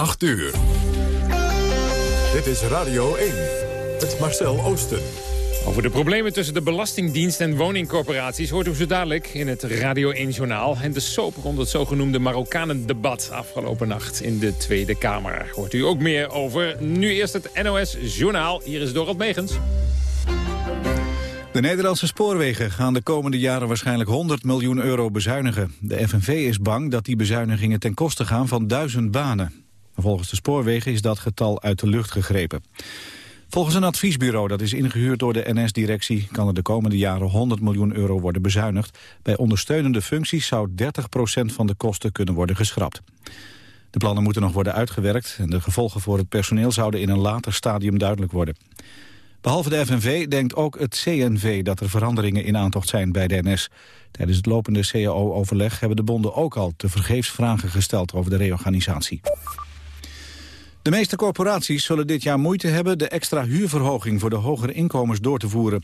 8 uur. Dit is Radio 1. Het Marcel Oosten. Over de problemen tussen de Belastingdienst en woningcorporaties... hoort u zo dadelijk in het Radio 1-journaal. En de soap rond het zogenoemde Marokkanen-debat afgelopen nacht in de Tweede Kamer. Hoort u ook meer over. Nu eerst het NOS-journaal. Hier is Dorot Megens. De Nederlandse spoorwegen gaan de komende jaren waarschijnlijk 100 miljoen euro bezuinigen. De FNV is bang dat die bezuinigingen ten koste gaan van duizend banen. Volgens de spoorwegen is dat getal uit de lucht gegrepen. Volgens een adviesbureau dat is ingehuurd door de NS-directie... kan er de komende jaren 100 miljoen euro worden bezuinigd. Bij ondersteunende functies zou 30% van de kosten kunnen worden geschrapt. De plannen moeten nog worden uitgewerkt... en de gevolgen voor het personeel zouden in een later stadium duidelijk worden. Behalve de FNV denkt ook het CNV dat er veranderingen in aantocht zijn bij de NS. Tijdens het lopende CAO-overleg hebben de bonden ook al te vergeefs vragen gesteld over de reorganisatie. De meeste corporaties zullen dit jaar moeite hebben de extra huurverhoging voor de hogere inkomens door te voeren.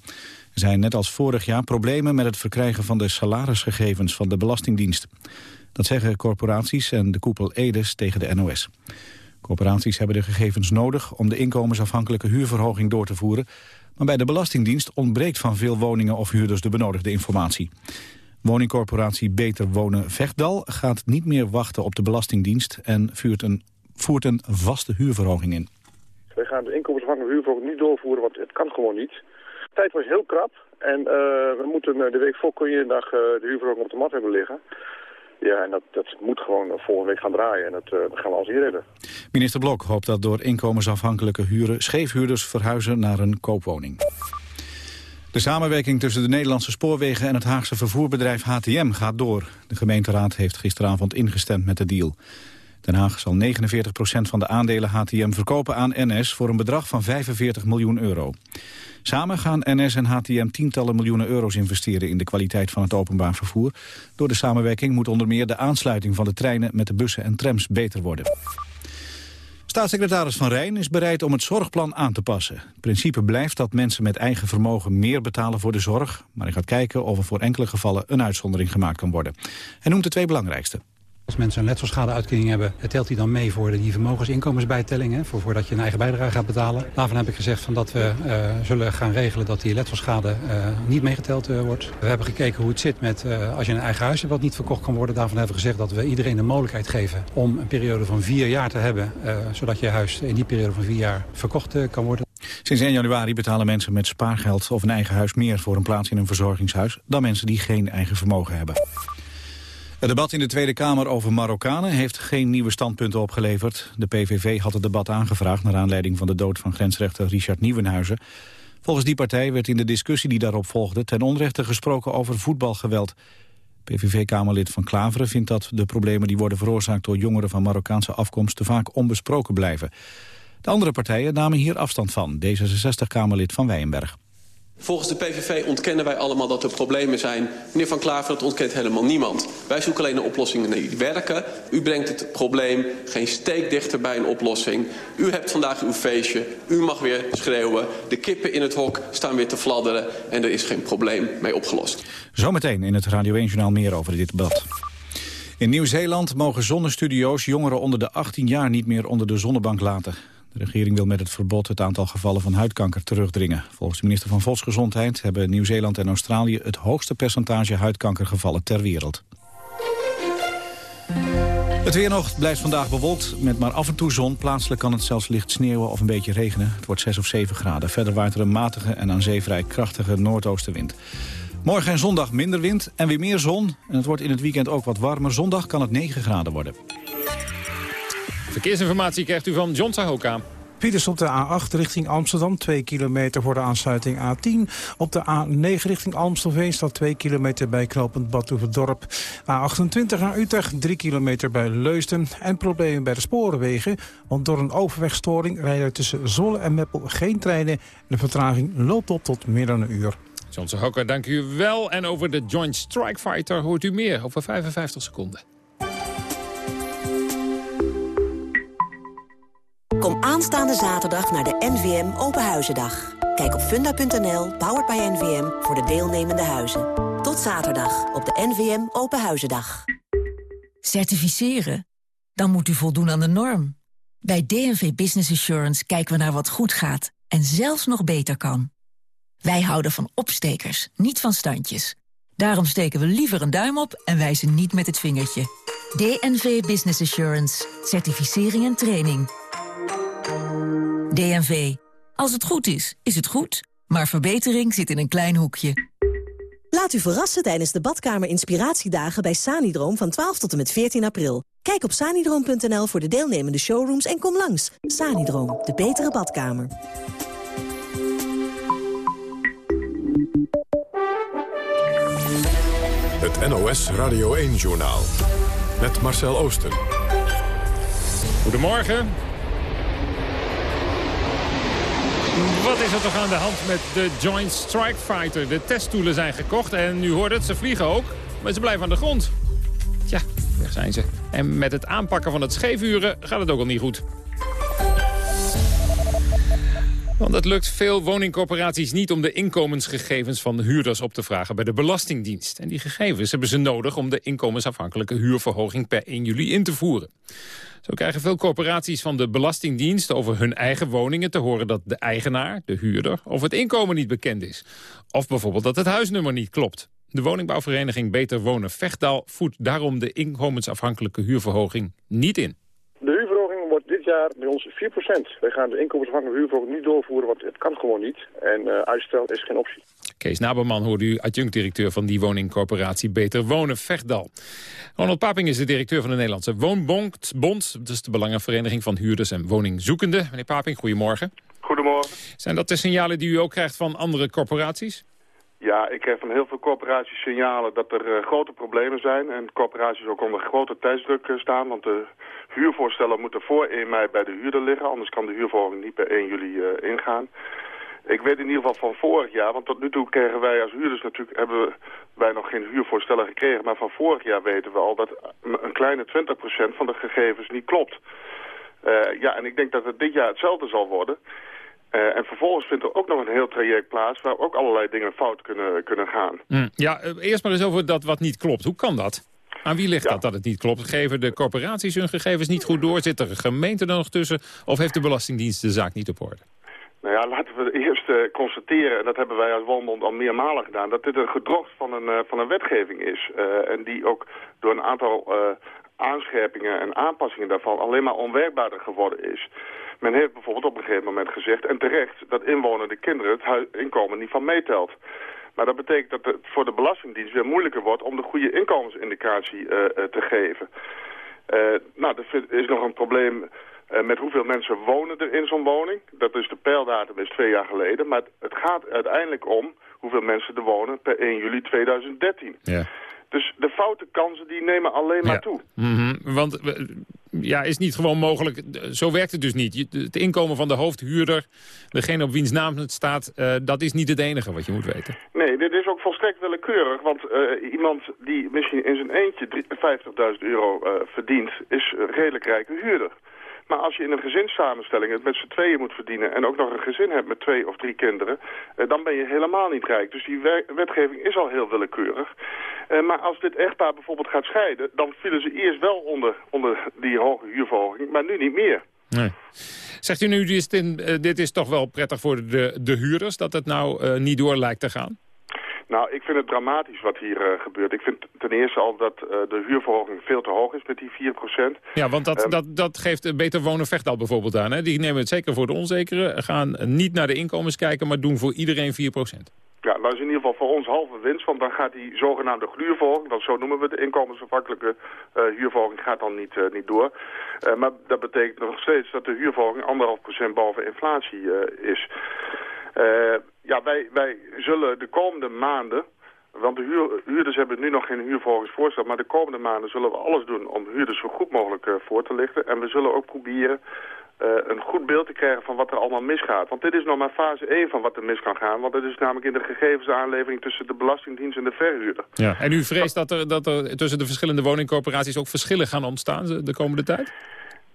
Er zijn net als vorig jaar problemen met het verkrijgen van de salarisgegevens van de Belastingdienst. Dat zeggen corporaties en de koepel Edes tegen de NOS. Corporaties hebben de gegevens nodig om de inkomensafhankelijke huurverhoging door te voeren. Maar bij de Belastingdienst ontbreekt van veel woningen of huurders de benodigde informatie. Woningcorporatie Beter Wonen Vechtdal gaat niet meer wachten op de Belastingdienst en vuurt een, voert een vaste huurverhoging in. Wij gaan de inkomensafhankelijke huurverhoging niet doorvoeren, want het kan gewoon niet. De tijd was heel krap en uh, we moeten eh, de week voor dag uh, de huurverhoging op de mat hebben liggen. Ja, en dat, dat moet gewoon volgende week gaan draaien. En dat, uh, gaan we als hier redden. Minister Blok hoopt dat door inkomensafhankelijke huren... scheefhuurders verhuizen naar een koopwoning. De samenwerking tussen de Nederlandse spoorwegen en het Haagse vervoerbedrijf HTM gaat door. De gemeenteraad heeft gisteravond ingestemd met de deal. Den Haag zal 49% van de aandelen HTM verkopen aan NS voor een bedrag van 45 miljoen euro. Samen gaan NS en HTM tientallen miljoenen euro's investeren in de kwaliteit van het openbaar vervoer. Door de samenwerking moet onder meer de aansluiting van de treinen met de bussen en trams beter worden. Staatssecretaris Van Rijn is bereid om het zorgplan aan te passen. Het principe blijft dat mensen met eigen vermogen meer betalen voor de zorg. Maar hij gaat kijken of er voor enkele gevallen een uitzondering gemaakt kan worden. Hij noemt de twee belangrijkste. Als mensen een letselschadehuitkering hebben, telt die dan mee voor die vermogensinkomensbijtelling, voor, voordat je een eigen bijdrage gaat betalen. Daarvan heb ik gezegd van dat we uh, zullen gaan regelen dat die letselschade uh, niet meegeteld uh, wordt. We hebben gekeken hoe het zit met als je een eigen huis hebt wat niet verkocht kan worden. Daarvan hebben we gezegd dat we iedereen de mogelijkheid geven om een periode van vier jaar te hebben, zodat je huis in die periode van vier jaar verkocht kan worden. Sinds 1 januari betalen mensen met spaargeld of een eigen huis meer voor een plaats in een verzorgingshuis dan mensen die geen eigen vermogen hebben. Het debat in de Tweede Kamer over Marokkanen heeft geen nieuwe standpunten opgeleverd. De PVV had het debat aangevraagd naar aanleiding van de dood van grensrechter Richard Nieuwenhuizen. Volgens die partij werd in de discussie die daarop volgde ten onrechte gesproken over voetbalgeweld. PVV-kamerlid van Klaveren vindt dat de problemen die worden veroorzaakt door jongeren van Marokkaanse afkomst te vaak onbesproken blijven. De andere partijen namen hier afstand van, D66-kamerlid van Wijenberg. Volgens de PVV ontkennen wij allemaal dat er problemen zijn. Meneer Van Klaver, dat ontkent helemaal niemand. Wij zoeken alleen naar oplossingen die werken. U brengt het probleem geen steek dichter bij een oplossing. U hebt vandaag uw feestje. U mag weer schreeuwen. De kippen in het hok staan weer te fladderen. En er is geen probleem mee opgelost. Zometeen in het Radio 1-journaal meer over dit debat. In Nieuw-Zeeland mogen zonnestudio's jongeren onder de 18 jaar niet meer onder de zonnebank laten. De regering wil met het verbod het aantal gevallen van huidkanker terugdringen. Volgens de minister van Volksgezondheid hebben Nieuw-Zeeland en Australië... het hoogste percentage huidkankergevallen ter wereld. Het weer blijft vandaag bewolkt met maar af en toe zon. Plaatselijk kan het zelfs licht sneeuwen of een beetje regenen. Het wordt 6 of 7 graden. Verder waait er een matige en aan zee vrij krachtige noordoostenwind. Morgen en zondag minder wind en weer meer zon. En het wordt in het weekend ook wat warmer. Zondag kan het 9 graden worden. Verkeersinformatie krijgt u van John Sahoka. Files op de A8 richting Amsterdam, 2 kilometer voor de aansluiting A10. Op de A9 richting Amstelveen staat 2 kilometer bij knooppunt Badhoevedorp. A28 naar Utrecht, 3 kilometer bij Leusden. En problemen bij de sporenwegen, want door een overwegstoring rijden tussen Zolle en Meppel geen treinen. En de vertraging loopt op tot meer dan een uur. John Sahoka, dank u wel. En over de Joint Strike Fighter hoort u meer over 55 seconden. Kom aanstaande zaterdag naar de NVM Openhuizendag. Kijk op funda.nl, powered by NVM, voor de deelnemende huizen. Tot zaterdag op de NVM Openhuizendag. Certificeren? Dan moet u voldoen aan de norm. Bij DNV Business Assurance kijken we naar wat goed gaat en zelfs nog beter kan. Wij houden van opstekers, niet van standjes. Daarom steken we liever een duim op en wijzen niet met het vingertje. DNV Business Assurance. Certificering en training. DNV. Als het goed is, is het goed. Maar verbetering zit in een klein hoekje. Laat u verrassen tijdens de badkamer inspiratiedagen bij Sanidroom van 12 tot en met 14 april. Kijk op sanidroom.nl voor de deelnemende showrooms en kom langs. Sanidroom, de betere badkamer. Het NOS Radio 1-journaal. Met Marcel Oosten. Goedemorgen. Wat is er toch aan de hand met de Joint Strike Fighter? De teststoelen zijn gekocht en nu hoort het, ze vliegen ook. Maar ze blijven aan de grond. Tja, weg zijn ze. En met het aanpakken van het scheefuren gaat het ook al niet goed. Want het lukt veel woningcorporaties niet om de inkomensgegevens van de huurders op te vragen bij de Belastingdienst. En die gegevens hebben ze nodig om de inkomensafhankelijke huurverhoging per 1 juli in te voeren. Zo krijgen veel corporaties van de Belastingdienst over hun eigen woningen te horen dat de eigenaar, de huurder, of het inkomen niet bekend is. Of bijvoorbeeld dat het huisnummer niet klopt. De woningbouwvereniging Beter Wonen Vechtdal voedt daarom de inkomensafhankelijke huurverhoging niet in. De huurverhoging wordt dit jaar bij ons 4%. Wij gaan de inkomensafhankelijke huurverhoging niet doorvoeren, want het kan gewoon niet. En uh, uitstel is geen optie. Kees Naberman hoorde u adjunct-directeur van die woningcorporatie Beter Wonen Vechtdal. Ronald Paping is de directeur van de Nederlandse Woonbond. Dat is de belangenvereniging van huurders en woningzoekenden. Meneer Paping, goedemorgen. Goedemorgen. Zijn dat de signalen die u ook krijgt van andere corporaties? Ja, ik krijg van heel veel corporaties signalen dat er uh, grote problemen zijn. En corporaties ook onder grote tijdsdruk uh, staan. Want de huurvoorstellen moeten voor 1 mei bij de huurder liggen. Anders kan de huurverhoging niet per 1 juli uh, ingaan. Ik weet in ieder geval van vorig jaar, want tot nu toe kregen wij als huurders natuurlijk, hebben wij nog geen huurvoorstellen gekregen. Maar van vorig jaar weten we al dat een kleine 20% van de gegevens niet klopt. ja, en ik denk dat het dit jaar hetzelfde zal worden. Uh, en vervolgens vindt er ook nog een heel traject plaats... waar ook allerlei dingen fout kunnen, kunnen gaan. Mm, ja, eerst maar eens over dat wat niet klopt. Hoe kan dat? Aan wie ligt ja. dat dat het niet klopt? Geven de corporaties hun gegevens niet goed door? Zit er een gemeente er nog tussen? Of heeft de Belastingdienst de zaak niet op orde? Nou ja, laten we eerst uh, constateren, en dat hebben wij als Woonbond al meermalen gedaan... dat dit een gedrocht van een, uh, van een wetgeving is. en die ook door een aantal aanscherpingen en aanpassingen daarvan... alleen maar onwerkbaarder geworden is. Men heeft bijvoorbeeld op een gegeven moment gezegd, en terecht, dat inwonende kinderen het inkomen niet van meetelt. Maar dat betekent dat het voor de Belastingdienst weer moeilijker wordt om de goede inkomensindicatie uh, uh, te geven. Uh, nou, er is nog een probleem met hoeveel mensen wonen er in zo'n woning. Dat is de peildatum is twee jaar geleden. Maar het gaat uiteindelijk om hoeveel mensen er wonen per 1 juli 2013. Ja. Dus de foute kansen die nemen alleen maar toe. Mm -hmm. Want ja, is niet gewoon mogelijk. Zo werkt het dus niet. Het inkomen van de hoofdhuurder, degene op wiens naam het staat... Uh, dat is niet het enige wat je moet weten. Nee, dit is ook volstrekt willekeurig. Want uh, iemand die misschien in zijn eentje 50.000 euro uh, verdient... is redelijk rijke huurder. Maar als je in een gezinssamenstelling het met z'n tweeën moet verdienen... en ook nog een gezin hebt met twee of drie kinderen... Uh, dan ben je helemaal niet rijk. Dus die wetgeving is al heel willekeurig. Uh, maar als dit echtpaar bijvoorbeeld gaat scheiden... dan vielen ze eerst wel onder, onder die hoge huurverhoging, maar nu niet meer. Nee. Zegt u nu, dit is, in, dit is toch wel prettig voor de, de huurders... dat het nou niet door lijkt te gaan? Nou, ik vind het dramatisch wat hier uh, gebeurt. Ik vind ten eerste al dat uh, de huurverhoging veel te hoog is met die 4%. Ja, want dat, um, dat, dat geeft Beter Wonen Vechtdal bijvoorbeeld aan. Hè? Die nemen het zeker voor de onzekere, gaan niet naar de inkomens kijken... maar doen voor iedereen 4%. Ja, dat is in ieder geval voor ons halve winst, want dan gaat die zogenaamde huurverhoging, want zo noemen we de inkomensafhankelijke uh, huurverhoging, gaat dan niet, uh, niet door. Uh, maar dat betekent nog steeds dat de huurverhoging anderhalf procent boven inflatie is. Ja, wij, wij zullen de komende maanden, want de huur, huurders hebben nu nog geen huurverhogingsvoorstel, maar de komende maanden zullen we alles doen om huurders zo goed mogelijk voor te lichten. En we zullen ook proberen uh, een goed beeld te krijgen van wat er allemaal misgaat. Want dit is nog maar fase 1 van wat er mis kan gaan. Want het is namelijk in de gegevensaanlevering tussen de Belastingdienst en de verhuurder. Ja, en u vreest dat er, dat er tussen de verschillende woningcorporaties ook verschillen gaan ontstaan de komende tijd?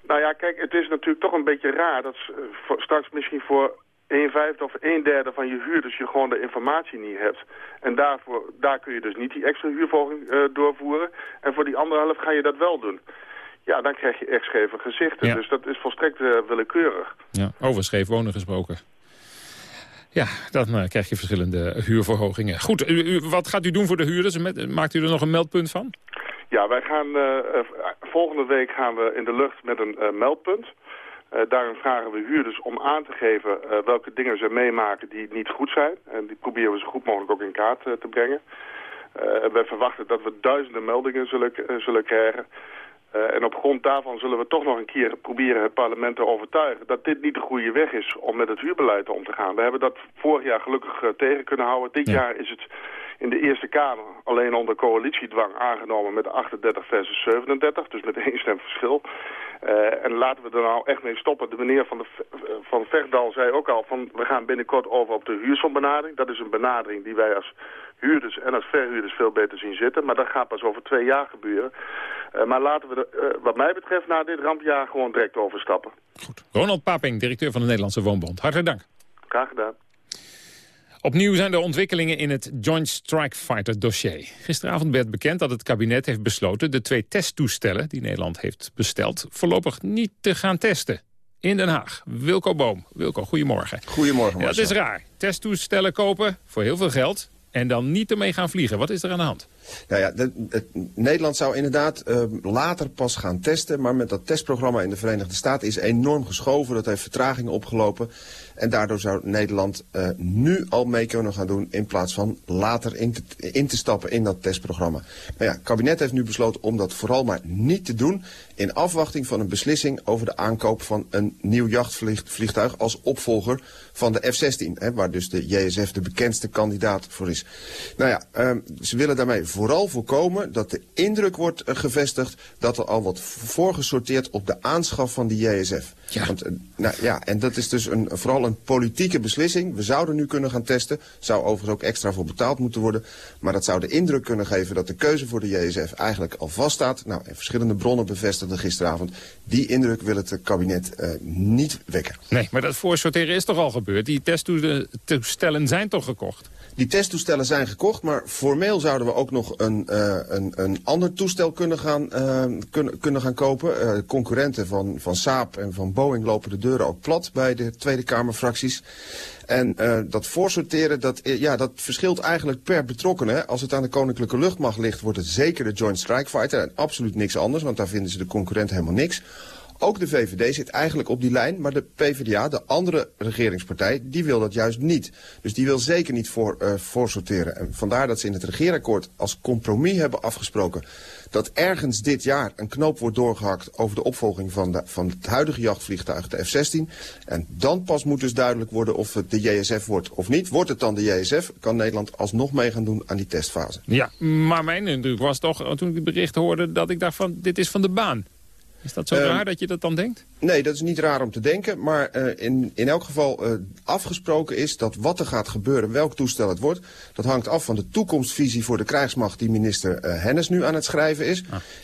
Nou ja, kijk, het is natuurlijk toch een beetje raar dat voor, straks misschien voor een vijfde of een derde van je huurders je gewoon de informatie niet hebt. En daarvoor, daar kun je dus niet die extra huurvolging uh, doorvoeren. En voor die andere helft ga je dat wel doen. ja, dan krijg je echt scheve gezichten. Ja. Dus dat is volstrekt eh, willekeurig. Ja, over scheef wonen gesproken. Ja, dan eh, krijg je verschillende huurverhogingen. Goed, u, u- wat gaat u doen voor de huurders? Maakt u er nog een meldpunt van? Ja, wij gaan eh, eh, volgende week gaan we in de lucht met een eh, meldpunt. Eh, daarin vragen we huurders om aan te geven eh, welke dingen ze meemaken die niet goed zijn. En die proberen we zo goed mogelijk ook in kaart eh, te brengen. En wij verwachten dat we duizenden meldingen zullen, zullen krijgen. En op grond daarvan zullen we toch nog een keer proberen het parlement te overtuigen... dat dit niet de goede weg is om met het huurbeleid om te gaan. We hebben dat vorig jaar gelukkig tegen kunnen houden. Dit Ja. jaar is het in de Eerste Kamer alleen onder coalitiedwang aangenomen met 38 versus 37. Dus met één stem verschil. Eh, en laten we er nou echt mee stoppen. De meneer van, de, V- van Vechtdal zei ook al van we gaan binnenkort over op de huursombenadering. Dat is een benadering die wij als huurders en als verhuurders veel beter zien zitten. Maar dat gaat pas over twee jaar gebeuren. Eh, maar laten we er, eh, wat mij betreft na dit rampjaar gewoon direct overstappen. Goed. Ronald Paping, directeur van de Nederlandse Woonbond. Hartelijk dank. Graag gedaan. Opnieuw zijn er ontwikkelingen in het Joint Strike Fighter dossier. Gisteravond werd bekend dat het kabinet heeft besloten... de twee testtoestellen die Nederland heeft besteld... voorlopig niet te gaan testen. In Den Haag. Wilco Boom. Wilco, goedemorgen. Goedemorgen, Ja, dat is raar. Testtoestellen kopen voor heel veel geld... en dan niet ermee gaan vliegen. Wat is er aan de hand? Nou ja, Nederland zou inderdaad eh, later pas gaan testen. Maar met dat testprogramma in de Verenigde Staten is enorm geschoven. Dat heeft vertragingen opgelopen. En daardoor zou Nederland eh, nu al mee kunnen gaan doen... in plaats van later in te, stappen in dat testprogramma. Nou ja, het kabinet heeft nu besloten om dat vooral maar niet te doen... in afwachting van een beslissing over de aankoop van een nieuw jachtvliegtuig... als opvolger van de F-16, hè, waar dus de JSF de bekendste kandidaat voor is. Nou ja, ehm, ze willen daarmee vooral voorkomen dat de indruk wordt eh, gevestigd... dat er al wordt voorgesorteerd op de aanschaf van die JSF. Ja. Want, eh, nou, ja, en dat is dus een, vooral een politieke beslissing. We zouden nu kunnen gaan testen. Zou overigens ook extra voor betaald moeten worden. Maar dat zou de indruk kunnen geven dat de keuze voor de JSF eigenlijk al vaststaat. Nou, en verschillende bronnen bevestigden gisteravond. Die indruk wil het kabinet eh, niet wekken. Nee, maar dat voorsorteren is toch al gebeurd? Die testtoestellen zijn toch gekocht? Die testtoestellen zijn gekocht, maar formeel zouden we ook nog een, eh, een, een ander toestel kunnen gaan, kunnen, kunnen gaan kopen. Concurrenten van, van Saab en van Boeing lopen de deuren ook plat bij de Tweede Kamerfracties. En eh, dat voorsorteren, dat, eh, ja, dat verschilt eigenlijk per betrokkenen. Als het aan de Koninklijke Luchtmacht ligt, wordt het zeker de Joint Strike Fighter. En absoluut niks anders, want daar vinden ze de concurrent helemaal niks. Ook de VVD zit eigenlijk op die lijn, maar de PvdA, de andere regeringspartij, die wil dat juist niet. Dus die wil zeker niet voor, eh, voorsorteren. En vandaar dat ze in het regeerakkoord als compromis hebben afgesproken dat ergens dit jaar een knoop wordt doorgehakt over de opvolging van, de, van het huidige jachtvliegtuig, de F-16. En dan pas moet dus duidelijk worden of het de JSF wordt of niet. Wordt het dan de JSF, kan Nederland alsnog mee gaan doen aan die testfase. Ja, maar mijn indruk was toch, eh, toen ik die berichten hoorde... dat ik dacht van, dit is van de baan. Is dat zo Ehm, raar dat je dat dan denkt? Nee, dat is niet raar om te denken. Maar eh, in, in elk geval eh, afgesproken is dat wat er gaat gebeuren, welk toestel het wordt... dat hangt af van de toekomstvisie voor de krijgsmacht die minister eh, Hennis nu aan het schrijven is.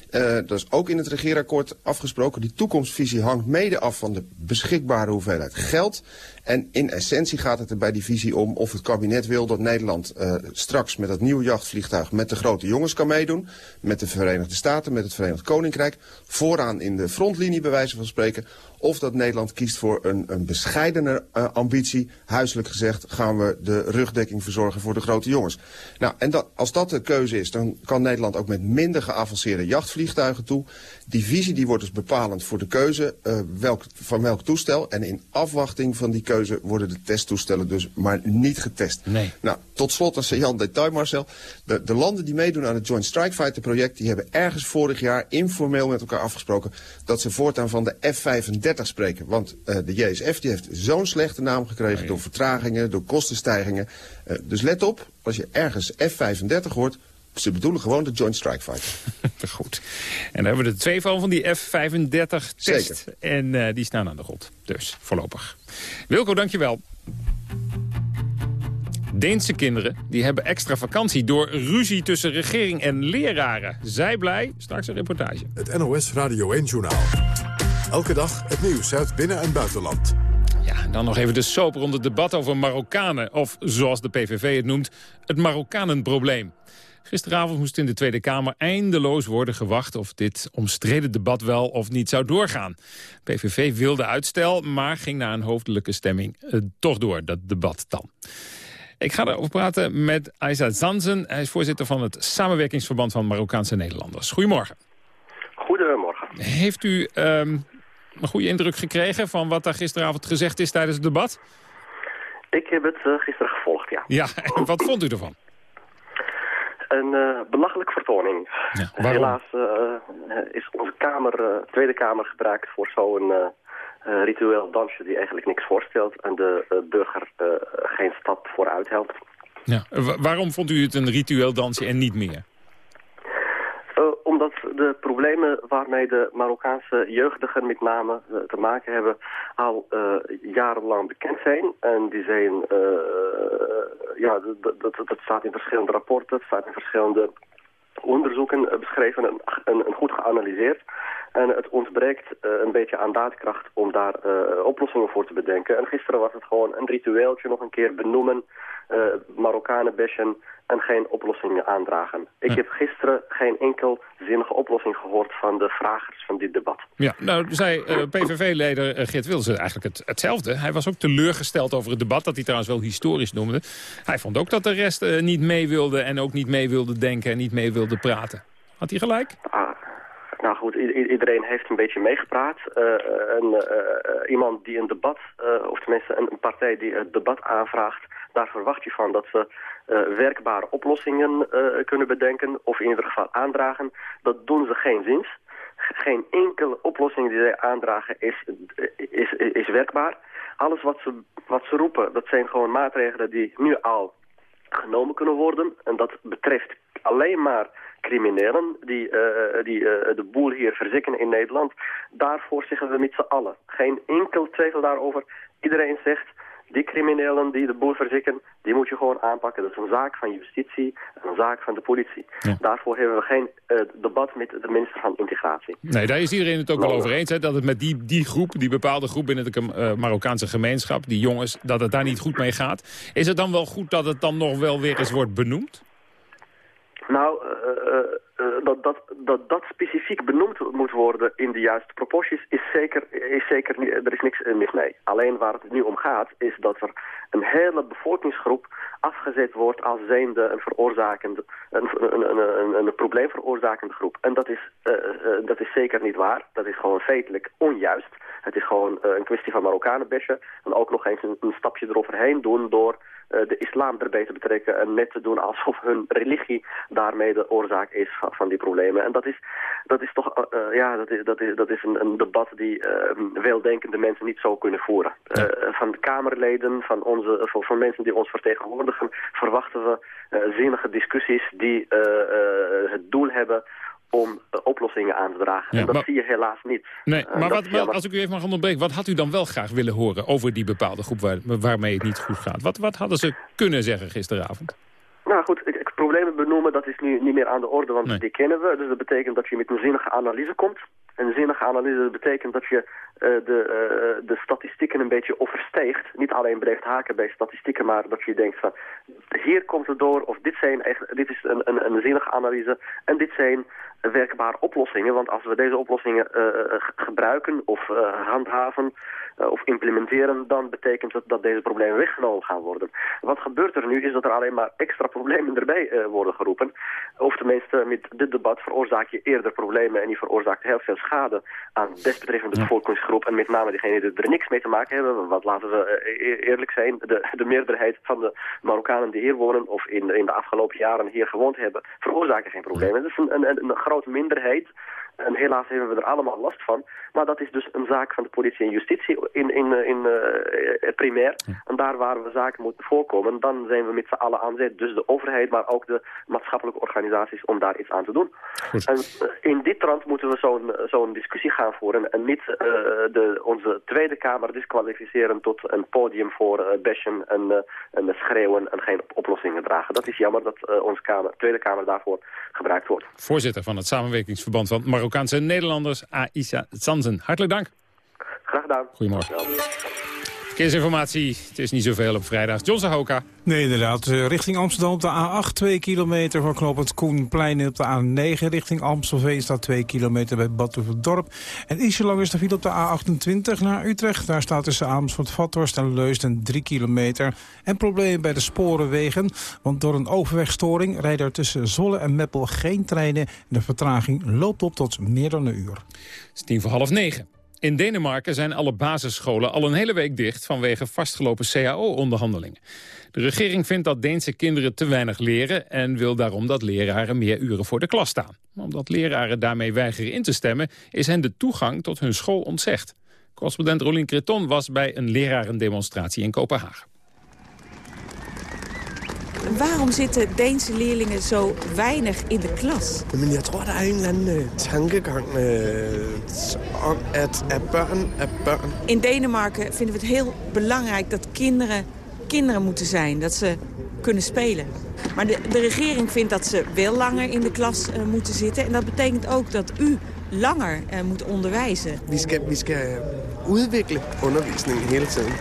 Eh, dat is ook in het regeerakkoord afgesproken. Die toekomstvisie hangt mede af van de beschikbare hoeveelheid geld. En in essentie gaat het er bij die visie om of het kabinet wil dat Nederland eh, straks met dat nieuwe jachtvliegtuig met de grote jongens kan meedoen. Met de Verenigde Staten, met het Verenigd Koninkrijk. Vooraan in de frontlinie bij wijze van spreken. Of dat Nederland kiest voor een, een bescheidener eh, ambitie. Huiselijk gezegd gaan we de rugdekking verzorgen voor de grote jongens. Nou, en dat, als dat de keuze is, dan kan Nederland ook met minder geavanceerde jachtvliegtuigen toe. Die visie die wordt dus bepalend voor de keuze eh, welk, van welk toestel. En in afwachting van die keuze worden de testtoestellen dus maar niet getest. Nee. Nou, tot slot een saillant detail, Marcel. De, de landen die meedoen aan het Joint Strike Fighter project... die hebben ergens vorig jaar informeel met elkaar afgesproken... dat ze voortaan van de F-35 spreken. Want eh, de JSF die heeft zo'n slechte naam gekregen... door vertragingen, door kostenstijgingen. Eh, dus let op, als je ergens F-35 hoort... ze bedoelen gewoon de Joint Strike Fighter. Goed. En daar hebben we er twee van, van die F-35 test. Zeker. En eh, die staan aan de grond. Dus, voorlopig. Wilco, dankjewel. Deense kinderen die hebben extra vakantie door ruzie tussen regering en leraren. Zij blij? Straks een reportage. Het NOS Radio 1-journaal. Elke dag het nieuws uit binnen- en buitenland. Ja, en dan nog even de soap rond het debat over Marokkanen. Of zoals de PVV het noemt, het Marokkanenprobleem. Gisteravond moest in de Tweede Kamer eindeloos worden gewacht... of dit omstreden debat wel of niet zou doorgaan. PVV wilde uitstel, maar ging na een hoofdelijke stemming eh, toch door, dat debat dan. Ik ga erover praten met Aisa Zanzen. Hij is voorzitter van het Samenwerkingsverband van Marokkaanse Nederlanders. Goedemorgen. Goedemorgen. Heeft u ehm, een goede indruk gekregen van wat daar gisteravond gezegd is tijdens het debat? Ik heb het uh, gisteren gevolgd, ja. Ja, en wat vond u ervan? Een uh, belachelijke vertoning. Ja, Helaas uh, is onze kamer, Tweede Kamer gebruikt voor zo'n ritueel dansje die eigenlijk niks voorstelt en de burger geen stap vooruit helpt. Ja. waarom vond u het een ritueel dansje en niet meer? De problemen waarmee de Marokkaanse jeugdigen met name uh, te maken hebben al uh, jarenlang bekend zijn. En die zijn, uh, ja, dat, dat, dat staat in verschillende rapporten, het staat in verschillende onderzoeken beschreven en, en, en, goed geanalyseerd. En het ontbreekt uh, een beetje aan daadkracht om daar uh, oplossingen voor te bedenken. En gisteren was het gewoon een ritueeltje nog een keer benoemen, uh, Marokkanen bashen en geen oplossingen aandragen. Ik heb gisteren geen enkel zinnige oplossing gehoord van de vragers van dit debat. Ja, nou zei PVV-leider Geert Wilson eigenlijk het, hetzelfde. Hij was ook teleurgesteld over het debat, dat hij trouwens wel historisch noemde. Hij vond ook dat de rest niet mee wilde en ook niet mee wilde denken en niet mee wilde praten. Had hij gelijk? Ah, nou goed, iedereen heeft een beetje meegepraat. Uh, een, uh, iemand die een debat, of tenminste een partij die het debat aanvraagt... daar verwacht je van dat ze werkbare oplossingen kunnen bedenken... of in ieder geval aandragen. Dat doen ze geen zins. Geen enkele oplossing die zij aandragen is, is, is werkbaar. Alles wat ze, wat ze roepen, dat zijn gewoon maatregelen die nu al genomen kunnen worden. En dat betreft alleen maar criminelen die, uh, die uh, de boel hier verzikken in Nederland. Daarvoor zeggen we met z'n allen. Geen enkel twijfel daarover. Iedereen zegt, die criminelen die de boel verzikken, die moet je gewoon aanpakken. Dat is een zaak van justitie, een zaak van de politie. Daarvoor hebben we geen uh, debat met de minister van Integratie. Nee, daar is iedereen het ook wel over eens. Hè, dat het met die, die groep, die bepaalde groep binnen de uh, Marokkaanse gemeenschap, die jongens, dat het daar niet goed mee gaat. Is het dan wel goed dat het dan nog wel weer eens wordt benoemd? Nou, uh, uh, dat, dat, dat dat specifiek benoemd moet worden in de juiste proporties is zeker, is zeker er is niks mis mee. Alleen waar het nu om gaat is dat er een hele bevolkingsgroep afgezet wordt als zijnde een veroorzakende, een, een, een, een, een probleem veroorzakende groep. En dat is, dat is zeker niet waar. Dat is gewoon feitelijk onjuist. Het is gewoon een kwestie van Marokkanenbesje en ook nog eens een, een stapje eroverheen doen door de islam erbij te betrekken en net te doen alsof hun religie daarmee de oorzaak is van, van die problemen. En dat is, dat is toch, uh, ja, dat is, dat is, dat is een, een debat die uh, weldenkende mensen niet zo kunnen voeren. Uh, van de Kamerleden, van, onze, van, van, mensen die ons vertegenwoordigen, verwachten we zinnige discussies die het doel hebben om oplossingen aan te dragen. Ja, en dat maar, zie je helaas niet. Nee, maar, wat, maar als ik u even mag onderbreken, wat had u dan wel graag willen horen over die bepaalde groep waar, waarmee het niet goed gaat? Wat, wat hadden ze kunnen zeggen gisteravond? Nou goed, ik, ik, problemen benoemen, dat is nu niet meer aan de orde, want nee. die kennen we. Dus dat betekent dat je met een zinnige analyse komt. Een zinnige analyse betekent dat je uh, de, uh, de statistieken een beetje oversteegt. Niet alleen blijft haken bij statistieken, maar dat je denkt van... hier komt het door, of dit, zijn echt, dit is een, een, een zinnige analyse... en dit zijn werkbare oplossingen. Want als we deze oplossingen uh, gebruiken of handhaven of implementeren... dan betekent dat dat deze problemen weggenomen gaan worden. Wat gebeurt er nu is dat er alleen maar extra problemen erbij worden geroepen. Of tenminste, met dit debat veroorzaak je eerder problemen... en die veroorzaakt heel veel schade aan desbetreffende bevolkingsgroep... en met name diegenen die er niks mee te maken hebben. Want laten we eerlijk zijn, de, de meerderheid van de Marokkanen die hier wonen... of in, in de afgelopen jaren hier gewoond hebben, veroorzaken geen problemen. Het is een, een, een grote minderheid... En helaas hebben we er allemaal last van. Maar dat is dus een zaak van de politie en justitie in, in, in uh, primair. En daar waar we zaken moeten voorkomen, dan zijn we met z'n allen aan zet. Dus de overheid, maar ook de maatschappelijke organisaties om daar iets aan te doen. Goed. En uh, in dit trant moeten we zo'n zo'n discussie gaan voeren. En niet de, onze Tweede Kamer disqualificeren tot een podium voor bashen en, en schreeuwen en geen oplossingen dragen. Dat is jammer dat onze kamer, Tweede Kamer daarvoor gebruikt wordt. Voorzitter van het samenwerkingsverband van Marokkaanse Nederlanders, Aisha Zanzen. Hartelijk dank. Graag gedaan. Goedemorgen. Verkeersinformatie, het is niet zoveel op vrijdag. John Zahoka. Nee, inderdaad. Eh, richting Amsterdam op de A8, 2 kilometer voor knooppunt Koenplein. Op de A9 richting Amstelveen staat 2 kilometer bij Badhoevedorp. En ietsje lang is de file op de A28 naar Utrecht. Daar staat tussen Amersfoort, Vathorst en Leusden 3 kilometer. En problemen bij de sporenwegen. Want door een overwegstoring rijden er tussen Zolle en Meppel geen treinen. En de vertraging loopt op tot meer dan een uur. Het is tien voor half negen. In Denemarken zijn alle basisscholen al een hele week dicht vanwege vastgelopen cao-onderhandelingen. De regering vindt dat Deense kinderen te weinig leren en wil daarom dat leraren meer uren voor de klas staan. Omdat leraren daarmee weigeren in te stemmen is hen de toegang tot hun school ontzegd. Correspondent Rolien Creton was bij een lerarendemonstratie in Kopenhagen. Waarom zitten Deense leerlingen zo weinig in de klas? Men jeg tror, der er en eller anden uh, tankegang uh, om, at, at børn er børn. In Denemarken vinden we het heel belangrijk dat kinderen kinderen moeten zijn. Dat ze kunnen spelen. Maar de, de regering vindt dat ze wel langer in de klas uh, moeten zitten. En dat betekent ook dat u langer uh, moet onderwijzen. Vi skal, vi skal udvikle undervisningen hele tiden.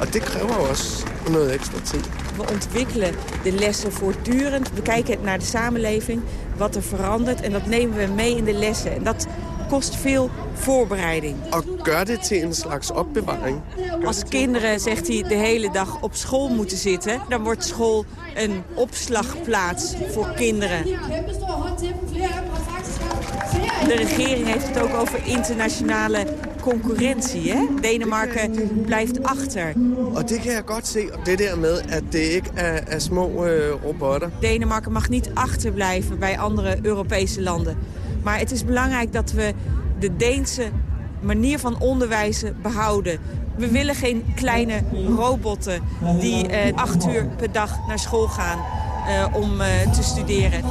Og det kræver også noget ekstra tid. We ontwikkelen de lessen voortdurend. We kijken naar de samenleving, wat er verandert. En dat nemen we mee in de lessen. En dat kost veel voorbereiding. Og gør det til en slags opbevaring. Als kinderen, zegt hij, de hele dag op school moeten zitten... dan wordt school een opslagplaats voor kinderen. De regering heeft het ook over internationale concurrentie. Hè? Denemarken blijft achter. Og det kan jeg godt se, det der med, at det ikke er, er små uh, robotter. Denemarken mag niet achterblijven bij andere Europese landen. Maar het is belangrijk dat we de Deense manier van onderwijzen behouden. We willen geen kleine robotten die uh, acht uur per dag naar school gaan uh, om uh, te studeren.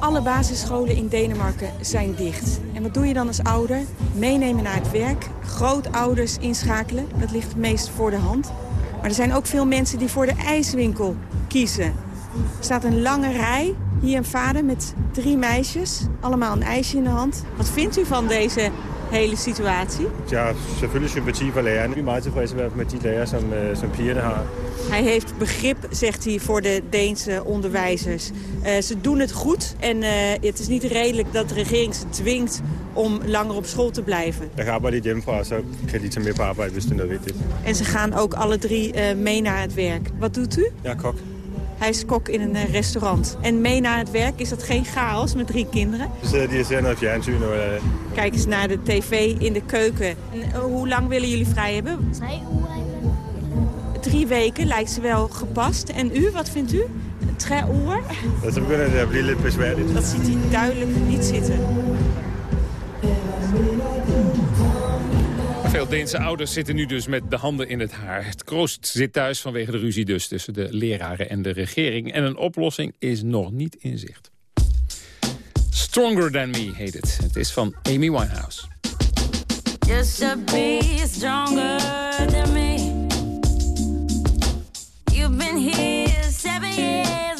Alle basisscholen in Denemarken zijn dicht. En wat doe je dan als ouder? Meenemen naar het werk, grootouders inschakelen. Dat ligt het meest voor de hand. Maar er zijn ook veel mensen die voor de ijswinkel kiezen. Er staat een lange rij. Hier een vader met drie meisjes. Allemaal een ijsje in de hand. Wat vindt u van deze hele situatie? Ja, selvfølgelig sympathie voor lærerne. Vi er meget tilfredse met die lærere, som, uh, som. Hij heeft begrip, zegt hij, voor de Deense onderwijzers. Uh, ze doen het goed en uh, het is niet redelijk dat de regering ze dwingt om langer op school te blijven. Jeg kan arbejde hjemmefra, så kan de tage meer på arbejde, hvis det er nødvendigt. En ze gaan ook alle drie uh, mee naar het werk. Wat doet u? Ja, kok. Hij is kok in een restaurant. En mee naar het werk, is dat geen chaos met drie kinderen? De og ser noget fjernsyn. Uh... Kijk eens naar de tv in de keuken. En, uh, hoe lang willen jullie vrij hebben? Twee uur. Drie weken lijkt ze wel gepast. En u, wat vindt u? Tre uur? Dat is beginnen het bliver lidt besværligt. Dat ziet hij duidelijk niet zitten. Veel Deense ouders zitten nu dus met de handen in het haar. Het kroost zit thuis vanwege de ruzie dus tussen de leraren en de regering. En een oplossing is nog niet in zicht. Stronger Than Me heet het. Het is van Amy Winehouse. Just to be stronger than me. You've been here seven years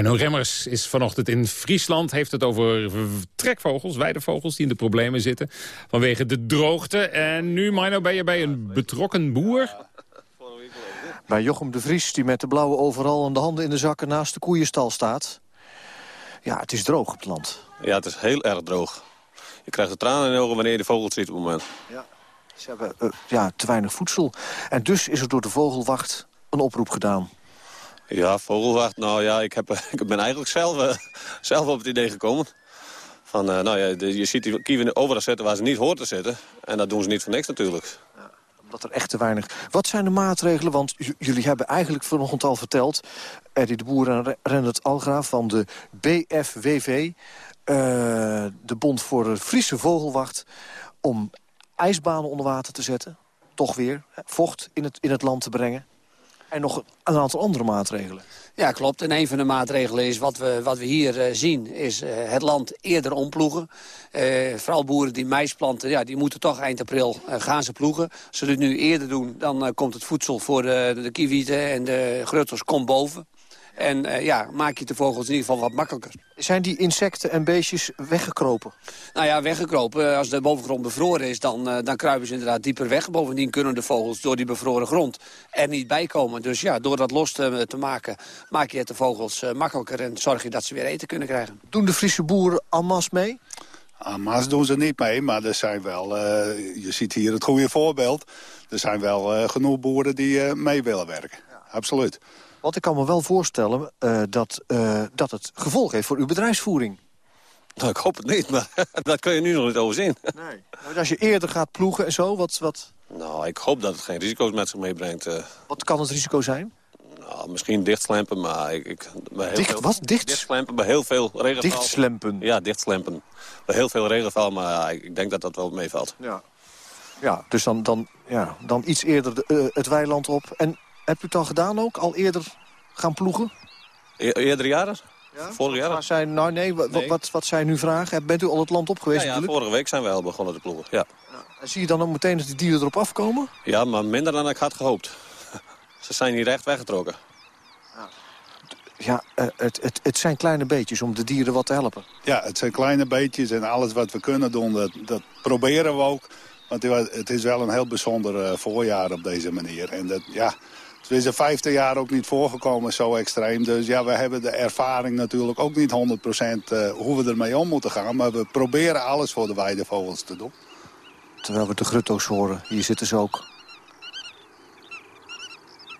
Mino Remmers is vanochtend in Friesland. Heeft het over trekvogels, weidevogels die in de problemen zitten. Vanwege de droogte. En nu, Mino, ben je bij een betrokken boer. Bij Jochem de Vries, die met de blauwe overal en de handen in de zakken naast de koeienstal staat. Ja, het is droog op het land. Ja, het is heel erg droog. Je krijgt de tranen in de ogen wanneer je de vogels ziet op het moment. Ja. Ze hebben eh, ja, te weinig voedsel. En dus is er door de vogelwacht een oproep gedaan. Ja, vogelwacht. Nou ja, ik, heb, ik ben eigenlijk zelf, eh, zelf op het idee gekomen. Van, eh, nou ja, je ziet die kieven overal zitten waar ze niet hoort te zitten. En dat doen ze niet voor niks natuurlijk. Omdat er echt te weinig... Wat zijn de maatregelen? Want jullie hebben eigenlijk vanochtend al verteld... Eddie de Boer en Re- Rendert Algraaf van de BFWV... eh, de Bond voor de Friese Vogelwacht... om ijsbanen onder water te zetten. Toch weer vocht in het, in het land te brengen. En nog een aantal andere maatregelen. Ja, klopt. En een van de maatregelen is wat we, wat we hier eh, zien... is eh, het land eerder omploegen. Eh, vooral boeren die mais planten, ja, die moeten toch eind april gaan ze ploegen. Als ze dit nu eerder doen, dan komt het voedsel voor de, de kiewieten en de gruttels komt boven. En eh, ja, maak je de vogels in ieder geval wat makkelijker. Zijn die insecten en beestjes weggekropen? Nou ja, weggekropen. Als de bovengrond bevroren is, dan, eh, dan kruipen ze inderdaad dieper weg. Bovendien kunnen de vogels door die bevroren grond er niet bij komen. Dus ja, door dat los te, te maken, maak je het de vogels eh, makkelijker... en zorg je dat ze weer eten kunnen krijgen. Doen de Friese boeren en masse mee? Aan Maas doen ze niet mee, maar er zijn wel, eh, je ziet hier het goede voorbeeld. Er zijn wel eh, genoeg boeren die eh, mee willen werken. Absoluut. Want ik kan me wel voorstellen eh, dat, eh, dat het gevolg heeft voor uw bedrijfsvoering. Nou, ik hoop het niet, maar dat kun je nu nog niet overzien. Nee. Als je eerder gaat ploegen en zo, wat, wat, Nou, ik hoop dat het geen risico's met zich meebrengt. eh. wat kan het risico zijn? nou, misschien dichtslempen, maar ik... ik bij heel Dicht- veel, wat? Dicht? Dichtslempen bij heel veel regenval. Dichtslempen? Ja, dichtslempen. Bij heel veel regenval, maar ja, ik, ik denk dat dat wel meevalt. Ja. Ja, dus dan, dan, ja, dan iets eerder de, het weiland op. En hebt u het al gedaan ook? Al eerder gaan ploegen? E eerdere jaren? Vorig jaar? Maar zijn, nou nee, wa- Nee. Wat, wat zij nu vragen? Bent u al het land op geweest Ja, ja, vorige week zijn we al begonnen te ploegen. Ja. En zie je dan ook meteen dat die dieren erop afkomen? ja, maar minder dan ik had gehoopt. Ze zijn hier echt weggetrokken. Ja, eh, het, het, het zijn kleine beetjes om de dieren wat te helpen. Ja, het zijn kleine beetjes en alles wat we kunnen doen, dat, dat proberen we ook. Want het wa- het is wel een heel bijzonder eh, voorjaar op deze manier. En dat, ja, het is er 15 jaar ook niet voorgekomen zo extreem. Dus ja, we hebben de ervaring natuurlijk ook niet 100% eh, hoe we ermee om moeten gaan. Maar we proberen alles voor de weidevogels te doen. Terwijl we de grutto's horen. Hier zitten ze ook.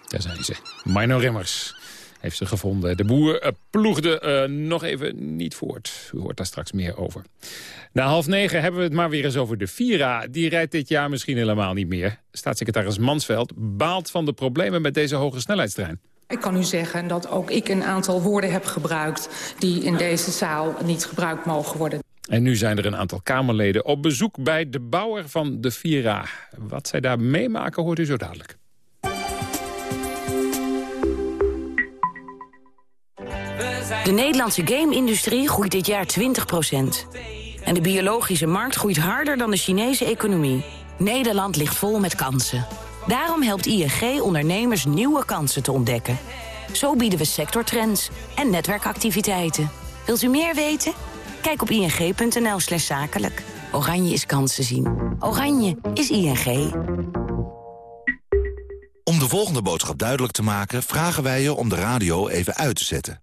Daar zijn ze. Mino Remmers heeft ze gevonden. De boer eh, ploegde eh, nog even niet voort. U hoort daar straks meer over. Na half negen hebben we het maar weer eens over de Vira. Die rijdt dit jaar misschien helemaal niet meer. Staatssecretaris Mansveld baalt van de problemen met deze hoge snelheidstrein. Ik kan u zeggen dat ook ik een aantal woorden heb gebruikt... die in deze zaal niet gebruikt mogen worden. En nu zijn er een aantal Kamerleden op bezoek bij de bouwer van de Vira. Wat zij daar meemaken hoort u zo dadelijk. De Nederlandse game-industrie groeit dit jaar 20% En de biologische markt groeit harder dan de Chinese economie. Nederland ligt vol met kansen. Daarom helpt ING ondernemers nieuwe kansen te ontdekken. Zo bieden we sectortrends en netwerkactiviteiten. Wilt u meer weten? Kijk op ing.nl slash zakelijk. Oranje is kansen zien. Oranje is ING. Om de volgende boodschap duidelijk te maken... vragen wij je om de radio even uit te zetten.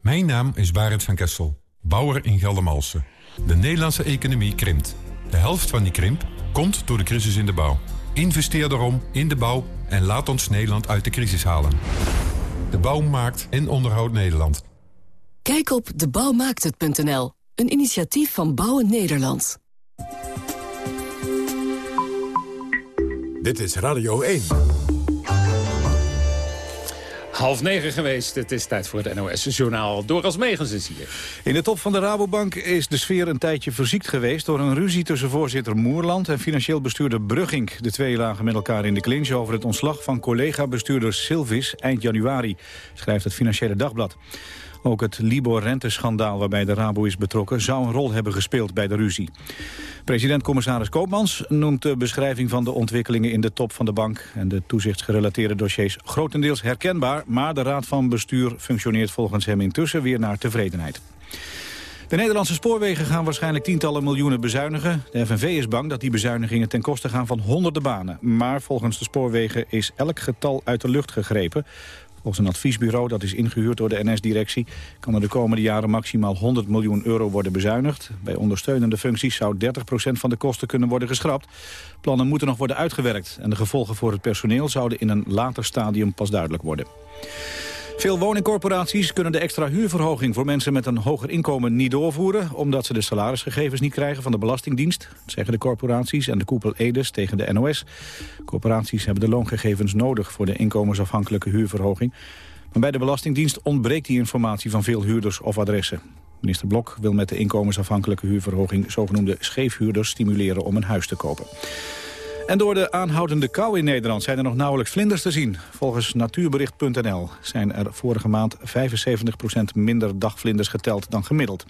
Mijn naam is Barend van Kessel, bouwer in Geldermalsen. De Nederlandse economie krimpt. De helft van die krimp komt door de crisis in de bouw. Investeer daarom in de bouw en laat ons Nederland uit de crisis halen. De bouw maakt en onderhoudt Nederland. Kijk op debouwmaakthet.nl, een initiatief van Bouwen Nederland. Dit is Radio 1. Half negen geweest. Het is tijd voor het NOS-journaal. Doras Megens is hier. In de top van de Rabobank is de sfeer een tijdje verziekt geweest... door een ruzie tussen voorzitter Moerland en financieel bestuurder Brugging. De twee lagen met elkaar in de clinch over het ontslag van collega-bestuurder Silvis eind januari, schrijft het Financiële Dagblad. Ook het Libor-renteschandaal waarbij de Rabo is betrokken... zou een rol hebben gespeeld bij de ruzie. President-commissaris Koopmans noemt de beschrijving van de ontwikkelingen... in de top van de bank en de toezichtsgerelateerde dossiers grotendeels herkenbaar... maar de Raad van Bestuur functioneert volgens hem intussen weer naar tevredenheid. De Nederlandse spoorwegen gaan waarschijnlijk tientallen miljoenen bezuinigen. De FNV is bang dat die bezuinigingen ten koste gaan van honderden banen. Maar volgens de spoorwegen is elk getal uit de lucht gegrepen. Volgens een adviesbureau dat is ingehuurd door de NS-directie... kan er de komende jaren maximaal 100 miljoen euro worden bezuinigd. Bij ondersteunende functies zou 30% van de kosten kunnen worden geschrapt. Plannen moeten nog worden uitgewerkt... en de gevolgen voor het personeel zouden in een later stadium pas duidelijk worden. Veel woningcorporaties kunnen de extra huurverhoging voor mensen met een hoger inkomen niet doorvoeren, omdat ze de salarisgegevens niet krijgen van de Belastingdienst. Zeggen de corporaties en de koepel Edes tegen de NOS. Corporaties hebben de loongegevens nodig voor de inkomensafhankelijke huurverhoging. Maar bij de Belastingdienst ontbreekt die informatie van veel huurders of adressen. Minister Blok wil met de inkomensafhankelijke huurverhoging zogenoemde scheefhuurders stimuleren om een huis te kopen. En door de aanhoudende kou in Nederland zijn er nog nauwelijks vlinders te zien. Volgens natuurbericht.nl zijn er vorige maand 75% minder dagvlinders geteld dan gemiddeld.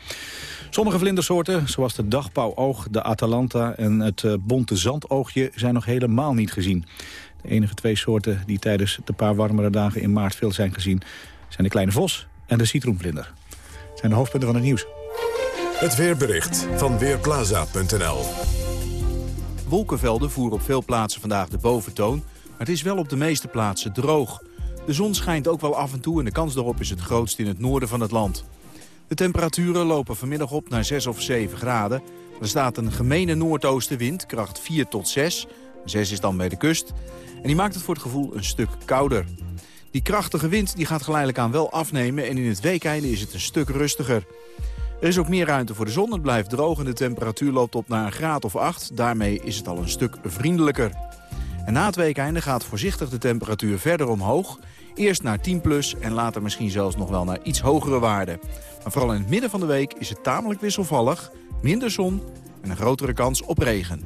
Sommige vlindersoorten, zoals de dagpauwoog, de Atalanta en het eh, bonte zandoogje, zijn nog helemaal niet gezien. De enige twee soorten die tijdens de paar warmere dagen in maart veel zijn gezien... zijn de kleine vos en de citroenvlinder. Dat zijn de hoofdpunten van het nieuws. Het weerbericht van Weerplaza.nl Wolkenvelden voeren op veel plaatsen vandaag de boventoon. Maar het is wel op de meeste plaatsen droog. De zon schijnt ook wel af en toe en de kans daarop is het grootst in het noorden van het land. De temperaturen lopen vanmiddag op naar 6 of 7 graden. Er staat een gemene noordoostenwind, kracht 4 tot 6. 6 is dan bij de kust. En die maakt het voor het gevoel een stuk kouder. Die krachtige wind die gaat geleidelijk aan wel afnemen... en in het weekeinde is het een stuk rustiger. Er is ook meer ruimte voor de zon, het blijft droog en de temperatuur loopt op naar een graad of 8. Daarmee is het al een stuk vriendelijker. En na het weekeinde gaat voorzichtig de temperatuur verder omhoog. Eerst naar 10 plus en later misschien zelfs nog wel naar iets hogere waarden. Maar vooral in het midden van de week is het tamelijk wisselvallig, minder zon en een grotere kans op regen.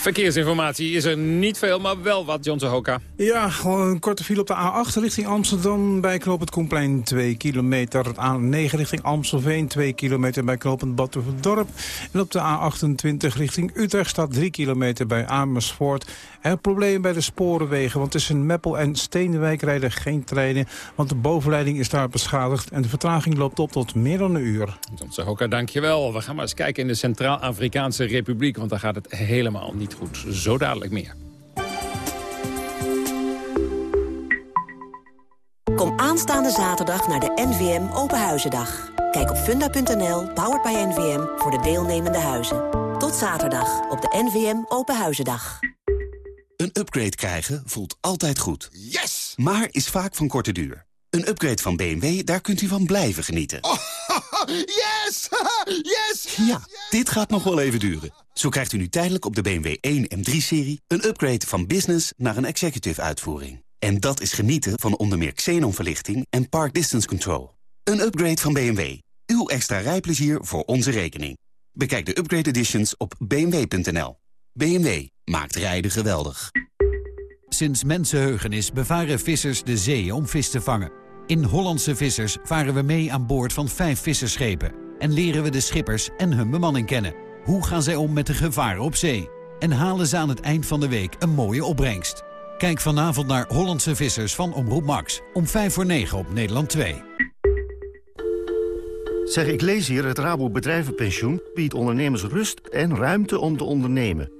Verkeersinformatie is er niet veel, maar wel wat, John Hoka. Ja, gewoon een korte file op de A8 richting Amsterdam bij Knopend Koenplein 2 kilometer. A9 richting Amstelveen 2 kilometer bij Knopend Batuverdorp. En op de A28 richting Utrecht staat 3 kilometer bij Amersfoort. Er problemen bij de sporenwegen, want tussen Meppel en Steenwijk rijden geen treinen. Want de bovenleiding is daar beschadigd en de vertraging loopt op tot meer dan een uur. John Hoka, dankjewel. We gaan maar eens kijken in de Centraal-Afrikaanse Republiek, want daar gaat het helemaal niet goed. Zo dadelijk meer. Kom aanstaande zaterdag naar de NVM Openhuizendag. Kijk op funda.nl, powered by NVM, voor de deelnemende huizen. Tot zaterdag op de NVM Openhuizendag. Een upgrade krijgen voelt altijd goed. Yes! Maar is vaak van korte duur. Een upgrade van BMW, daar kunt u van blijven genieten. Oh, yes! yes! Ja, dit gaat nog wel even duren. Zo krijgt u nu tijdelijk op de BMW 1 M3-serie... een upgrade van business naar een executive uitvoering. En dat is genieten van onder meer xenonverlichting en park distance control. Een upgrade van BMW. Uw extra rijplezier voor onze rekening. Bekijk de upgrade editions op bmw.nl. BMW maakt rijden geweldig. Sinds mensenheugenis bevaren vissers de zee om vis te vangen. In Hollandse Vissers varen we mee aan boord van vijf visserschepen... en leren we de schippers en hun bemanning kennen. Hoe gaan zij om met de gevaren op zee? En halen ze aan het eind van de week een mooie opbrengst? Kijk vanavond naar Hollandse Vissers van Omroep Max. Om 5 voor 9 op Nederland 2. Zeg, ik lees hier, het Rabo Bedrijvenpensioen biedt ondernemers rust en ruimte om te ondernemen.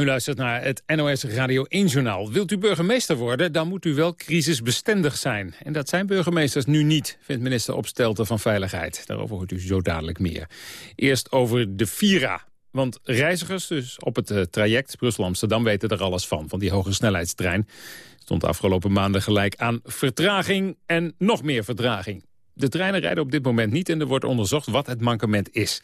U luistert naar het NOS Radio 1-journaal. Wilt u burgemeester worden, dan moet u wel crisisbestendig zijn. En dat zijn burgemeesters nu niet, vindt minister Opstelten van Veiligheid. Daarover hoort u zo dadelijk meer. Eerst over de Vira. Want reizigers dus op het uh, traject Brussel-Amsterdam weten er alles van. Van die hoge snelheidstrein stond afgelopen maanden gelijk aan vertraging en nog meer vertraging. De treinen rijden op dit moment niet en er wordt onderzocht wat het mankement is.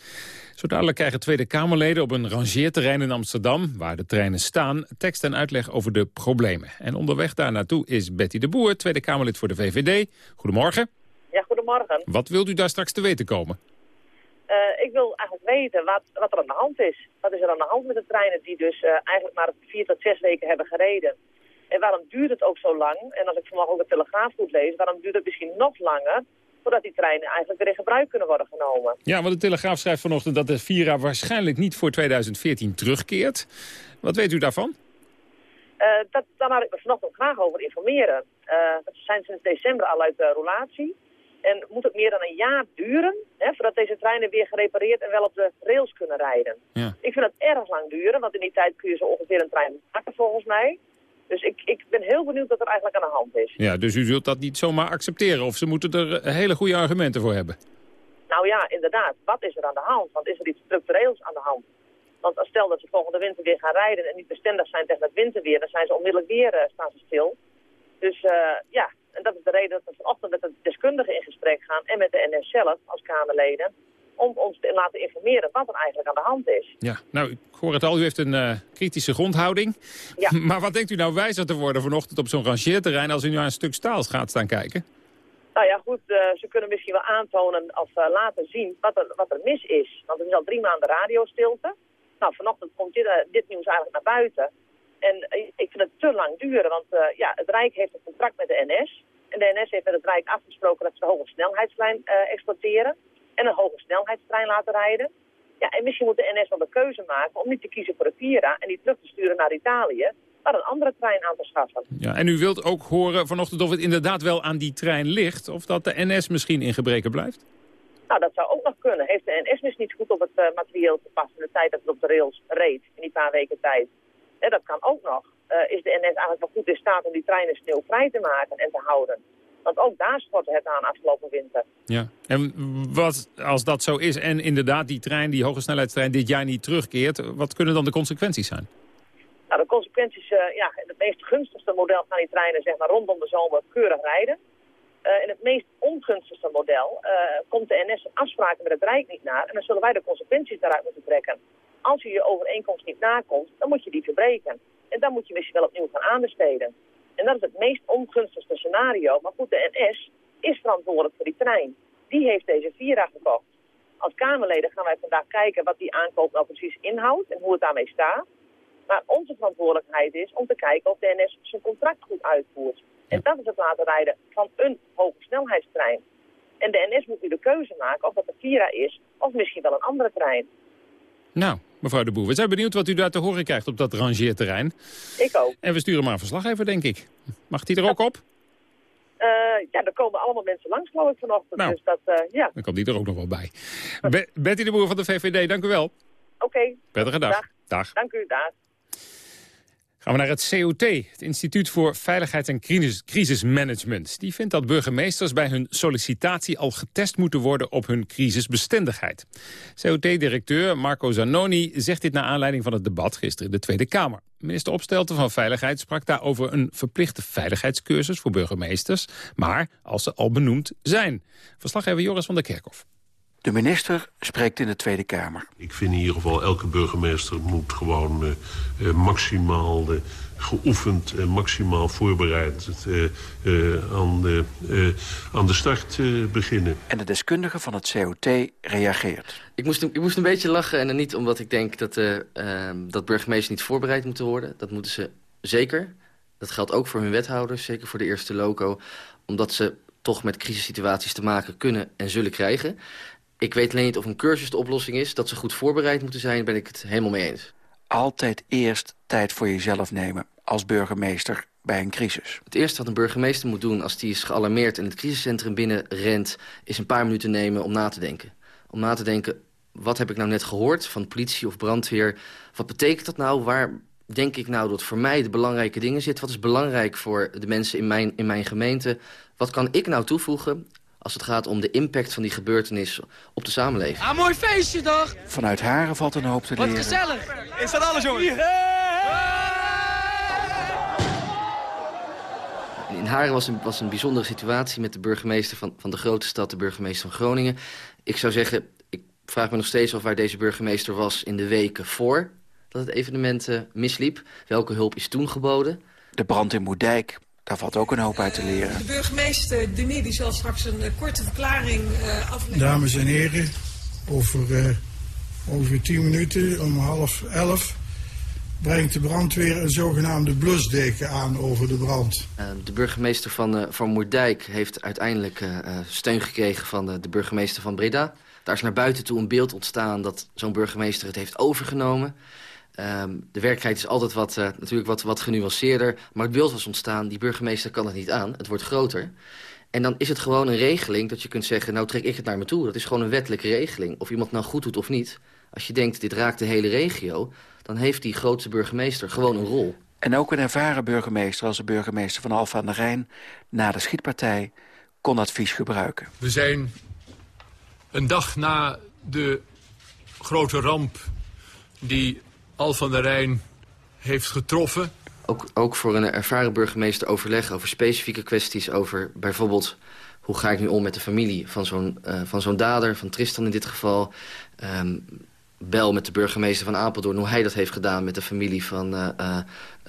Zo dadelijk krijgen Tweede Kamerleden op een rangeerterrein in Amsterdam... waar de treinen staan, tekst en uitleg over de problemen. En onderweg daar naartoe is Betty de Boer, Tweede Kamerlid voor de VVD. Goedemorgen. Ja, goedemorgen. Wat wilt u daar straks te weten komen? Uh, ik wil eigenlijk weten wat, wat er aan de hand is. Wat is er aan de hand met de treinen die dus uh, eigenlijk maar vier tot zes weken hebben gereden? En waarom duurt het ook zo lang? En als ik vanmorgen ook de Telegraaf goed lees, waarom duurt het misschien nog langer voordat die treinen eigenlijk weer in gebruik kunnen worden genomen. Ja, want de Telegraaf schrijft vanochtend dat de Vira waarschijnlijk niet voor 2014 terugkeert. Wat weet u daarvan? Uh, dat, daar laat ik me vanochtend graag over informeren. Uh, dat zijn sinds december al uit de roulatie. En moet het meer dan een jaar duren hè, voordat deze treinen weer gerepareerd en wel op de rails kunnen rijden. Ja. Ik vind dat erg lang duren, want in die tijd kun je zo ongeveer een trein maken volgens mij. Dus ik, ik ben heel benieuwd wat er eigenlijk aan de hand is. Ja, dus u zult dat niet zomaar accepteren of ze moeten er hele goede argumenten voor hebben? Nou ja, inderdaad. Wat is er aan de hand? Want is er iets structureels aan de hand? Want stel dat ze volgende winter weer gaan rijden en niet bestendig zijn tegen het winterweer, dan zijn ze onmiddellijk weer uh, staan ze stil. Dus uh, ja, en dat is de reden dat we vanochtend met de deskundigen in gesprek gaan en met de NS zelf als Kamerleden om ons te laten informeren wat er eigenlijk aan de hand is. Ja, nou, ik hoor het al, u heeft een uh, kritische grondhouding. Ja. Maar wat denkt u nou wijzer te worden vanochtend op zo'n rangeerterrein... als u nu aan een stuk staal gaat staan kijken? Nou ja, goed, uh, ze kunnen misschien wel aantonen of uh, laten zien wat er, wat er mis is. Want er is al drie maanden radiostilte. Nou, vanochtend komt dit, dit nieuws eigenlijk naar buiten. En ik vind het te lang duren, want ja, het Rijk heeft een contract met de NS. En de NS heeft met het Rijk afgesproken dat ze de hoge snelheidslijn exploiteren en een hoge snelheidstrein laten rijden. Ja, en misschien moet de NS wel de keuze maken om niet te kiezen voor de Vira en die terug te sturen naar Italië, maar een andere trein aan te schaffen. Ja, en u wilt ook horen vanochtend of het inderdaad wel aan die trein ligt, of dat de NS misschien in gebreken blijft? Nou, dat zou ook nog kunnen. Heeft de NS misschien niet goed op het uh, materieel gepast in de tijd dat het op de rails reed, in die paar weken tijd? En dat kan ook nog. Uh, is de NS eigenlijk wel goed in staat om die treinen sneeuwvrij te maken en te houden? Want ook daar schortte het aan afgelopen winter. Ja, en wat als dat zo is en inderdaad die trein, die hoge snelheidstrein dit jaar niet terugkeert, wat kunnen dan de consequenties zijn? Nou, de consequenties, uh, ja, in het meest gunstigste model gaan die treinen zeg maar rondom de zomer keurig rijden. Uh, in het meest ongunstigste model uh, komt de NS afspraken met het Rijk niet na en dan zullen wij de consequenties daaruit moeten trekken. Als je je overeenkomst niet nakomt, dan moet je die verbreken. En dan moet je misschien wel opnieuw gaan aanbesteden. En dat is het meest ongunstigste scenario. Maar goed, de NS is verantwoordelijk voor die trein. Die heeft deze Vira gekocht. Als Kamerleden gaan wij vandaag kijken wat die aankoop nou precies inhoudt en hoe het daarmee staat. Maar onze verantwoordelijkheid is om te kijken of de NS zijn contract goed uitvoert. En dat is het laten rijden van een hoge snelheidstrein. En de NS moet nu de keuze maken of dat de Vira is of misschien wel een andere trein. Nou, mevrouw de Boer, we zijn benieuwd wat u daar te horen krijgt op dat rangeerterrein. Ik ook. En we sturen maar een verslaggever, denk ik. Mag die er ook op? Uh, ja, er komen allemaal mensen langs, geloof ik, vanochtend. Nou, dus dat, uh, ja. Dan komt die er ook nog wel bij. Be Betty de Boer van de VVD, dank u wel. Oké. Okay. Prettige dag. dag. Dag. Dank u, dag. Gaan we naar het COT, het Instituut voor Veiligheid en Crisismanagement. Die vindt dat burgemeesters bij hun sollicitatie al getest moeten worden op hun crisisbestendigheid. COT-directeur Marco Zanoni zegt dit naar aanleiding van het debat gisteren in de Tweede Kamer. Minister Opstelten van Veiligheid sprak daar over een verplichte veiligheidscursus voor burgemeesters. Maar als ze al benoemd zijn. Verslaggever Joris van der Kerkhof. De minister spreekt in de Tweede Kamer. Ik vind in ieder geval elke burgemeester moet gewoon uh, uh, maximaal uh, geoefend en maximaal voorbereid aan, de, aan de start beginnen. En de deskundige van het COT reageert. Ik moest, ik moest een beetje lachen en niet omdat ik denk dat, ehm, dat burgemeesters niet voorbereid moeten worden. Dat moeten ze zeker. Dat geldt ook voor hun wethouders, zeker voor de eerste loco. Omdat ze toch met crisissituaties te maken kunnen en zullen krijgen. Ik weet alleen niet of een cursus de oplossing is. Dat ze goed voorbereid moeten zijn, ben ik het helemaal mee eens. Altijd eerst tijd voor jezelf nemen als burgemeester bij een crisis. Het eerste wat een burgemeester moet doen als die is gealarmeerd... en het crisiscentrum binnenrent, is een paar minuten nemen om na te denken. Om na te denken, wat heb ik nou net gehoord van politie of brandweer? Wat betekent dat nou? Waar denk ik nou dat voor mij de belangrijke dingen zitten? Wat is belangrijk voor de mensen in mijn, in mijn gemeente? Wat kan ik nou toevoegen als het gaat om de impact van die gebeurtenis op de samenleving. Ah, mooi feestje toch? Vanuit Haren valt een hoop te leren. Wat gezellig. Is dat alles, jongens? In Haren was een, was een bijzondere situatie met de burgemeester van, van de grote stad, de burgemeester van Groningen. Ik zou zeggen, ik vraag me nog steeds af waar deze burgemeester was in de weken voor dat het evenement uh, misliep. Welke hulp is toen geboden? De brand in Moerdijk, daar valt ook een hoop uit te leren. De burgemeester Denis die zal straks een uh, korte verklaring uh, afleggen. Dames en heren, over, uh, over tien minuten om half elf brengt de brandweer een zogenaamde blusdeken aan over de brand. de burgemeester van, van Moerdijk heeft uiteindelijk steun gekregen van de, de burgemeester van Breda. Daar is naar buiten toe een beeld ontstaan dat zo'n burgemeester het heeft overgenomen. Um, de werkelijkheid is altijd wat, uh, natuurlijk wat, wat genuanceerder. Maar het beeld was ontstaan, die burgemeester kan het niet aan. Het wordt groter. En dan is het gewoon een regeling dat je kunt zeggen... nou trek ik het naar me toe. Dat is gewoon een wettelijke regeling. Of iemand nou goed doet of niet. Als je denkt, dit raakt de hele regio... dan heeft die grootste burgemeester gewoon een rol. En ook een ervaren burgemeester als de burgemeester van Alphen aan de Rijn... na de schietpartij kon advies gebruiken. We zijn een dag na de grote ramp die Al van der Rijn heeft getroffen. Ook, ook voor een ervaren burgemeester overleg over specifieke kwesties... over bijvoorbeeld hoe ga ik nu om met de familie van zo'n uh, van zo'n dader... van Tristan in dit geval. Um, bel met de burgemeester van Apeldoorn... hoe hij dat heeft gedaan met de familie van, uh,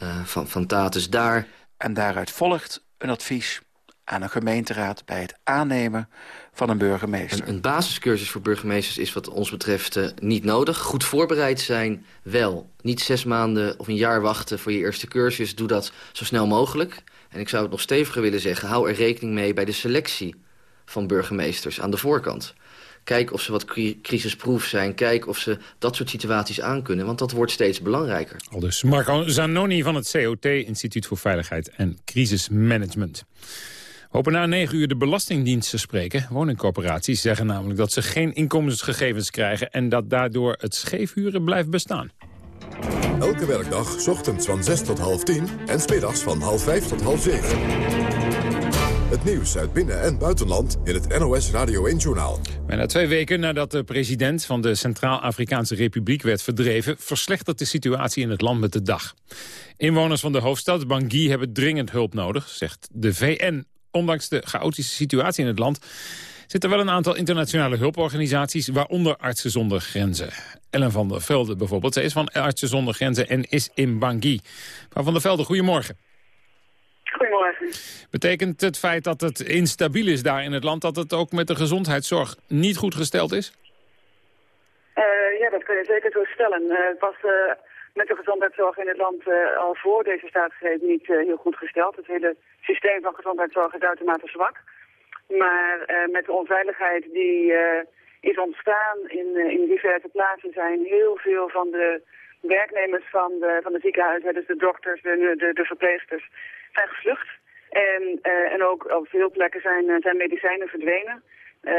uh, van, van Tatus daar. En daaruit volgt een advies aan een gemeenteraad bij het aannemen van een burgemeester. Een, een basiscursus voor burgemeesters is wat ons betreft uh, niet nodig. Goed voorbereid zijn wel. Niet zes maanden of een jaar wachten voor je eerste cursus. Doe dat zo snel mogelijk. En ik zou het nog steviger willen zeggen... hou er rekening mee bij de selectie van burgemeesters aan de voorkant. Kijk of ze wat cri crisisproef zijn. Kijk of ze dat soort situaties aankunnen. Want dat wordt steeds belangrijker. Al dus Marco Zanoni van het COT, Instituut voor Veiligheid en Crisismanagement. Hopen na negen uur de Belastingdienst te spreken. Woningcorporaties zeggen namelijk dat ze geen inkomensgegevens krijgen... en dat daardoor het scheefhuren blijft bestaan. Elke werkdag, ochtends van 6 tot half 10 en smiddags van half 5 tot half 7. Het nieuws uit binnen- en buitenland in het NOS Radio 1-journaal. Bijna twee weken nadat de president van de Centraal-Afrikaanse Republiek werd verdreven... verslechtert de situatie in het land met de dag. Inwoners van de hoofdstad Bangui hebben dringend hulp nodig, zegt de VN ondanks de chaotische situatie in het land... zitten wel een aantal internationale hulporganisaties... waaronder Artsen zonder Grenzen. Ellen van der Velde bijvoorbeeld. Zij is van Artsen zonder Grenzen en is in Bangui. Mevrouw van der Velde, goedemorgen. Goedemorgen. Betekent het feit dat het instabiel is daar in het land... dat het ook met de gezondheidszorg niet goed gesteld is? Uh, ja, dat kun je zeker zo stellen. Uh, het was... Uh met de gezondheidszorg in het land uh, al voor deze staatsgreep niet uh, heel goed gesteld. Het hele systeem van gezondheidszorg is uitermate zwak. Maar uh, met de onveiligheid die is ontstaan in, in diverse plaatsen zijn heel veel van de werknemers van de, van de ziekenhuizen, dus de dokters, de, de, de verpleegsters, zijn gevlucht. En, en ook op veel plekken zijn, zijn medicijnen verdwenen. Uh,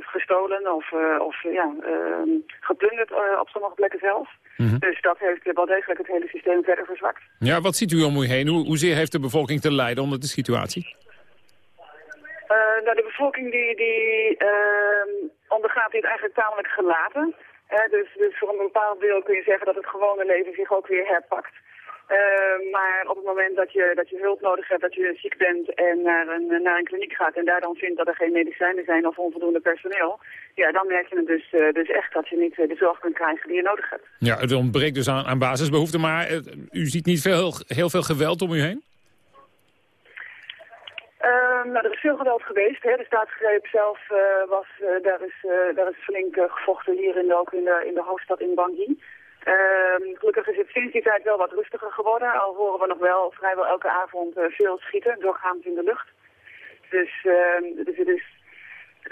gestolen of, uh, of ja, uh, geplunderd op sommige plekken zelf. Mm -hmm. Dus dat heeft wel degelijk het hele systeem verder verzwakt. Ja, wat ziet u om u heen? Hoe, hoezeer heeft de bevolking te lijden onder de situatie? nou, de bevolking die, die ehm, ondergaat dit eigenlijk tamelijk gelaten. dus, dus voor een bepaald deel kun je zeggen dat het gewone leven zich ook weer herpakt. Eh, maar op het moment dat je, dat je hulp nodig hebt, dat je ziek bent en naar een, naar een kliniek gaat en daar dan vindt dat er geen medicijnen zijn of onvoldoende personeel, ja, dan merk je het dus, eh, dus echt dat je niet eh, de zorg kunt krijgen die je nodig hebt. Ja, het ontbreekt dus aan, aan basisbehoeften, maar eh, u ziet niet veel, heel veel geweld om u heen? Ehm, nou, er is veel geweld geweest. Hè. De staatsgreep zelf was, daar, is, daar is flink gevochten hier in de, ook in de, in de hoofdstad in Bangui. Ehm, gelukkig is het sinds die tijd wel wat rustiger geworden. Al horen we nog wel vrijwel elke avond eh, veel schieten, doorgaans in de lucht. Dus, ehm, dus het is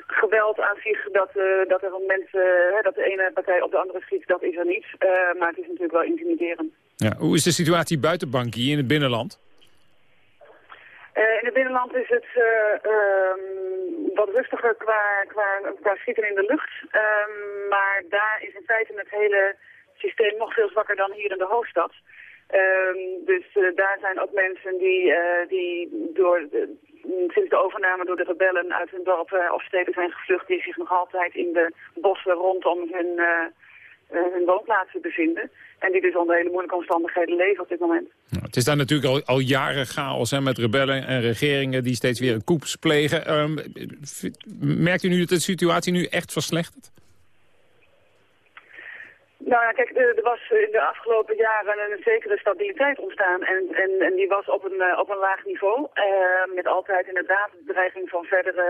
geweld aan zich dat, eh, dat er mensen, hè, dat de ene partij op de andere schiet, dat is er niet. Eh, maar het is natuurlijk wel intimiderend. Ja. Hoe is de situatie buiten Bankie in het binnenland? Eh, in het binnenland is het eh, ehm, wat rustiger qua, qua, qua schieten in de lucht. Maar daar is in feite het hele systeem nog veel zwakker dan hier in de hoofdstad. Ehm, dus eh, daar zijn ook mensen die, eh, die door sinds de overname door de rebellen uit hun dorpen of steden zijn gevlucht... die zich nog altijd in de bossen rondom hun, eh, eh, hun woonplaatsen bevinden. En die dus onder hele moeilijke omstandigheden leven op dit moment. Nou, het is daar natuurlijk al, al jaren chaos met rebellen en regeringen die steeds weer een koeps plegen. Ehm, merkt u nu dat de situatie nu echt verslechtert? Nou ja, kijk, er, er was in de afgelopen jaren een zekere stabiliteit ontstaan. En, en, en die was op een, eh, op een laag niveau. eh, met altijd inderdaad de dreiging van verdere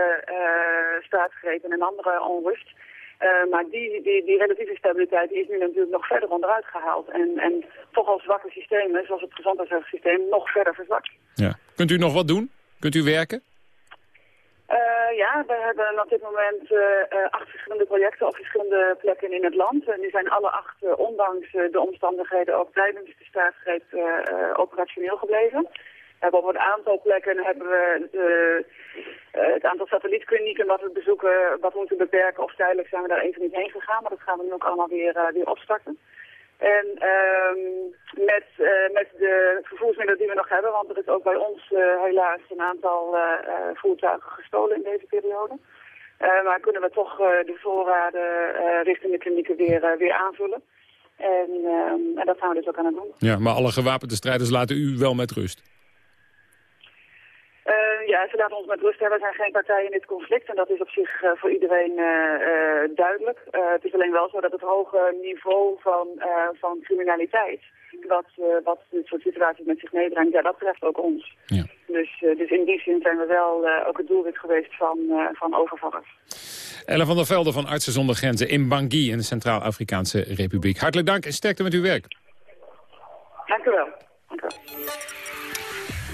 uh, en andere onrust. Eh, maar die, die, die relatieve stabiliteit is nu natuurlijk nog verder onderuit gehaald. En, en toch al zwakke systemen, zoals het gezondheidszorgsysteem, nog verder verzwakt. Ja. Kunt u nog wat doen? Kunt u werken? Uh, ja, we hebben op dit moment uh, uh, acht verschillende projecten op verschillende plekken in het land. En die zijn alle acht, ondanks de omstandigheden, ook tijdens de staatsgreep operationeel gebleven. We hebben op een aantal plekken hebben we het aantal satellietklinieken wat we bezoeken, wat moeten beperken. Of tijdelijk zijn we daar even niet heen gegaan, maar dat gaan we nu ook allemaal weer, weer opstarten. En uh, met, uh, met de vervoersmiddelen die we nog hebben, want er is ook bij ons uh, helaas een aantal uh, voertuigen gestolen in deze periode. maar kunnen we toch de voorraden richting de klinieken weer, weer aanvullen. En, ehm, en, dat gaan we dus ook aan het doen. Ja, maar alle gewapende strijders laten u wel met rust? Ja, ze laten ons met rust hebben. We zijn geen partij in dit conflict en dat is op zich uh, voor iedereen uh, duidelijk. het is alleen wel zo dat het hoge niveau van, van criminaliteit, wat, wat dit soort situaties met zich meebrengt, ja, dat treft ook ons. Ja. Dus, dus in die zin zijn we wel ook het doelwit geweest van, van overvallers. Ellen van der Velde van Artsen zonder Grenzen in Bangui in de Centraal-Afrikaanse Republiek. Hartelijk dank en sterkte met uw werk. Dank u wel. Dank u wel.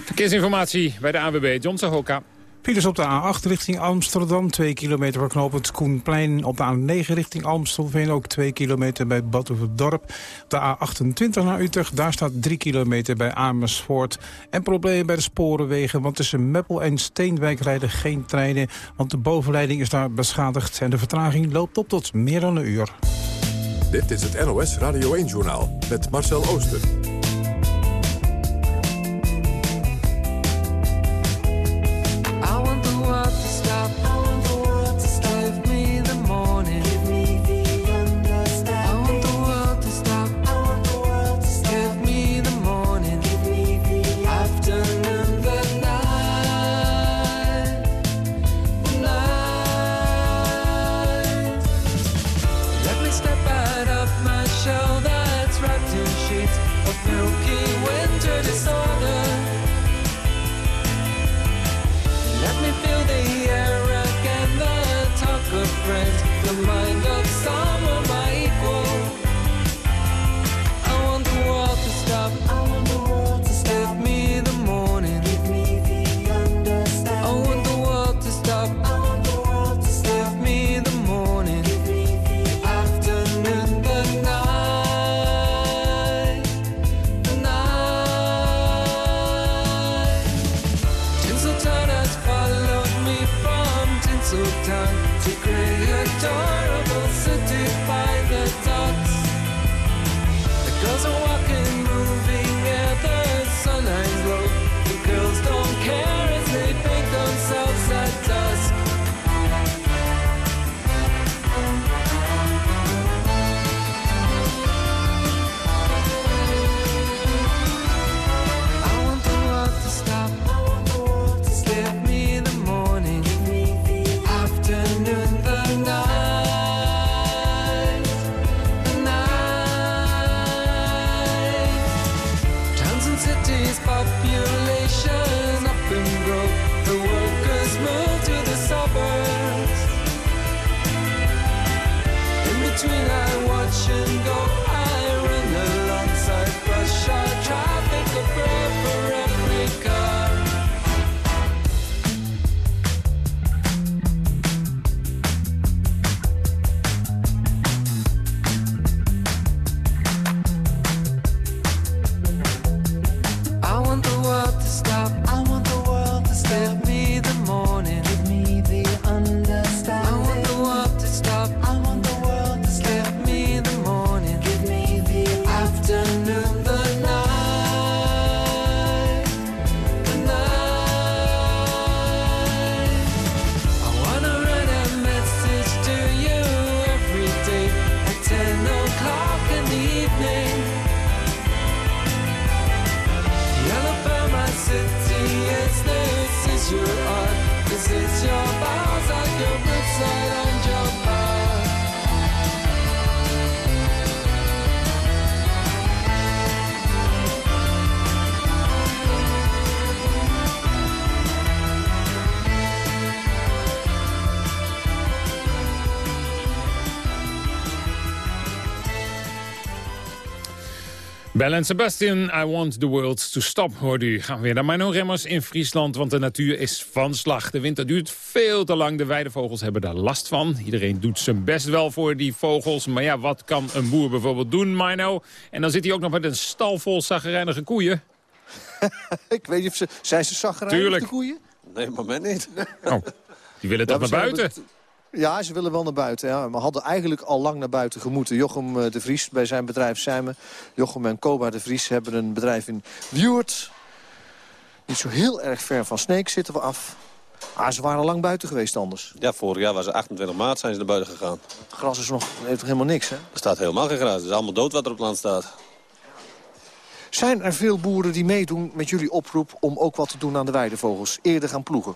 Verkeersinformatie bij de AWB, John Sahoka. Files op de A8 richting Amsterdam, 2 kilometer voor knooppunt Koenplein. Op de A9 richting Amstelveen, ook 2 kilometer bij Badhoevedorp. De A28 naar Utrecht, daar staat 3 kilometer bij Amersfoort. En problemen bij de sporenwegen, want tussen Meppel en Steenwijk rijden geen treinen. Want de bovenleiding is daar beschadigd en de vertraging loopt op tot meer dan een uur. Dit is het NOS Radio 1-journaal met Marcel Ooster. Bell en Sebastian, I want the world to stop, hoorde u. Gaan we weer naar Mino Remmers in Friesland, want de natuur is van slag. De winter duurt veel te lang, de weidevogels hebben daar last van. Iedereen doet zijn best wel voor die vogels, maar ja, wat kan een boer bijvoorbeeld doen, Mino? En dan zit hij ook nog met een stal vol zaggerijnige koeien. Ik weet niet of ze... Zijn ze zaggerijnig, Tuurlijk. de koeien? Nee, maar mij niet. Oh, die willen toch Ja, naar buiten? Ja, ze willen wel naar buiten. Ja. Maar hadden eigenlijk al lang naar buiten gemoeten. Jochem eh, de Vries bij zijn bedrijf Sijmen. Jochem en Koba de Vries hebben een bedrijf in Wuurt. Niet zo heel erg ver van Sneek zitten we af. Maar ze waren al lang buiten geweest anders. Ja, vorig jaar was het 28 maart zijn ze naar buiten gegaan. Het gras is nog, heeft toch helemaal niks, hè? Er staat helemaal geen gras. Het is allemaal dood wat er op het land staat. Zijn er veel boeren die meedoen met jullie oproep... om ook wat te doen aan de weidevogels? Eerder gaan ploegen?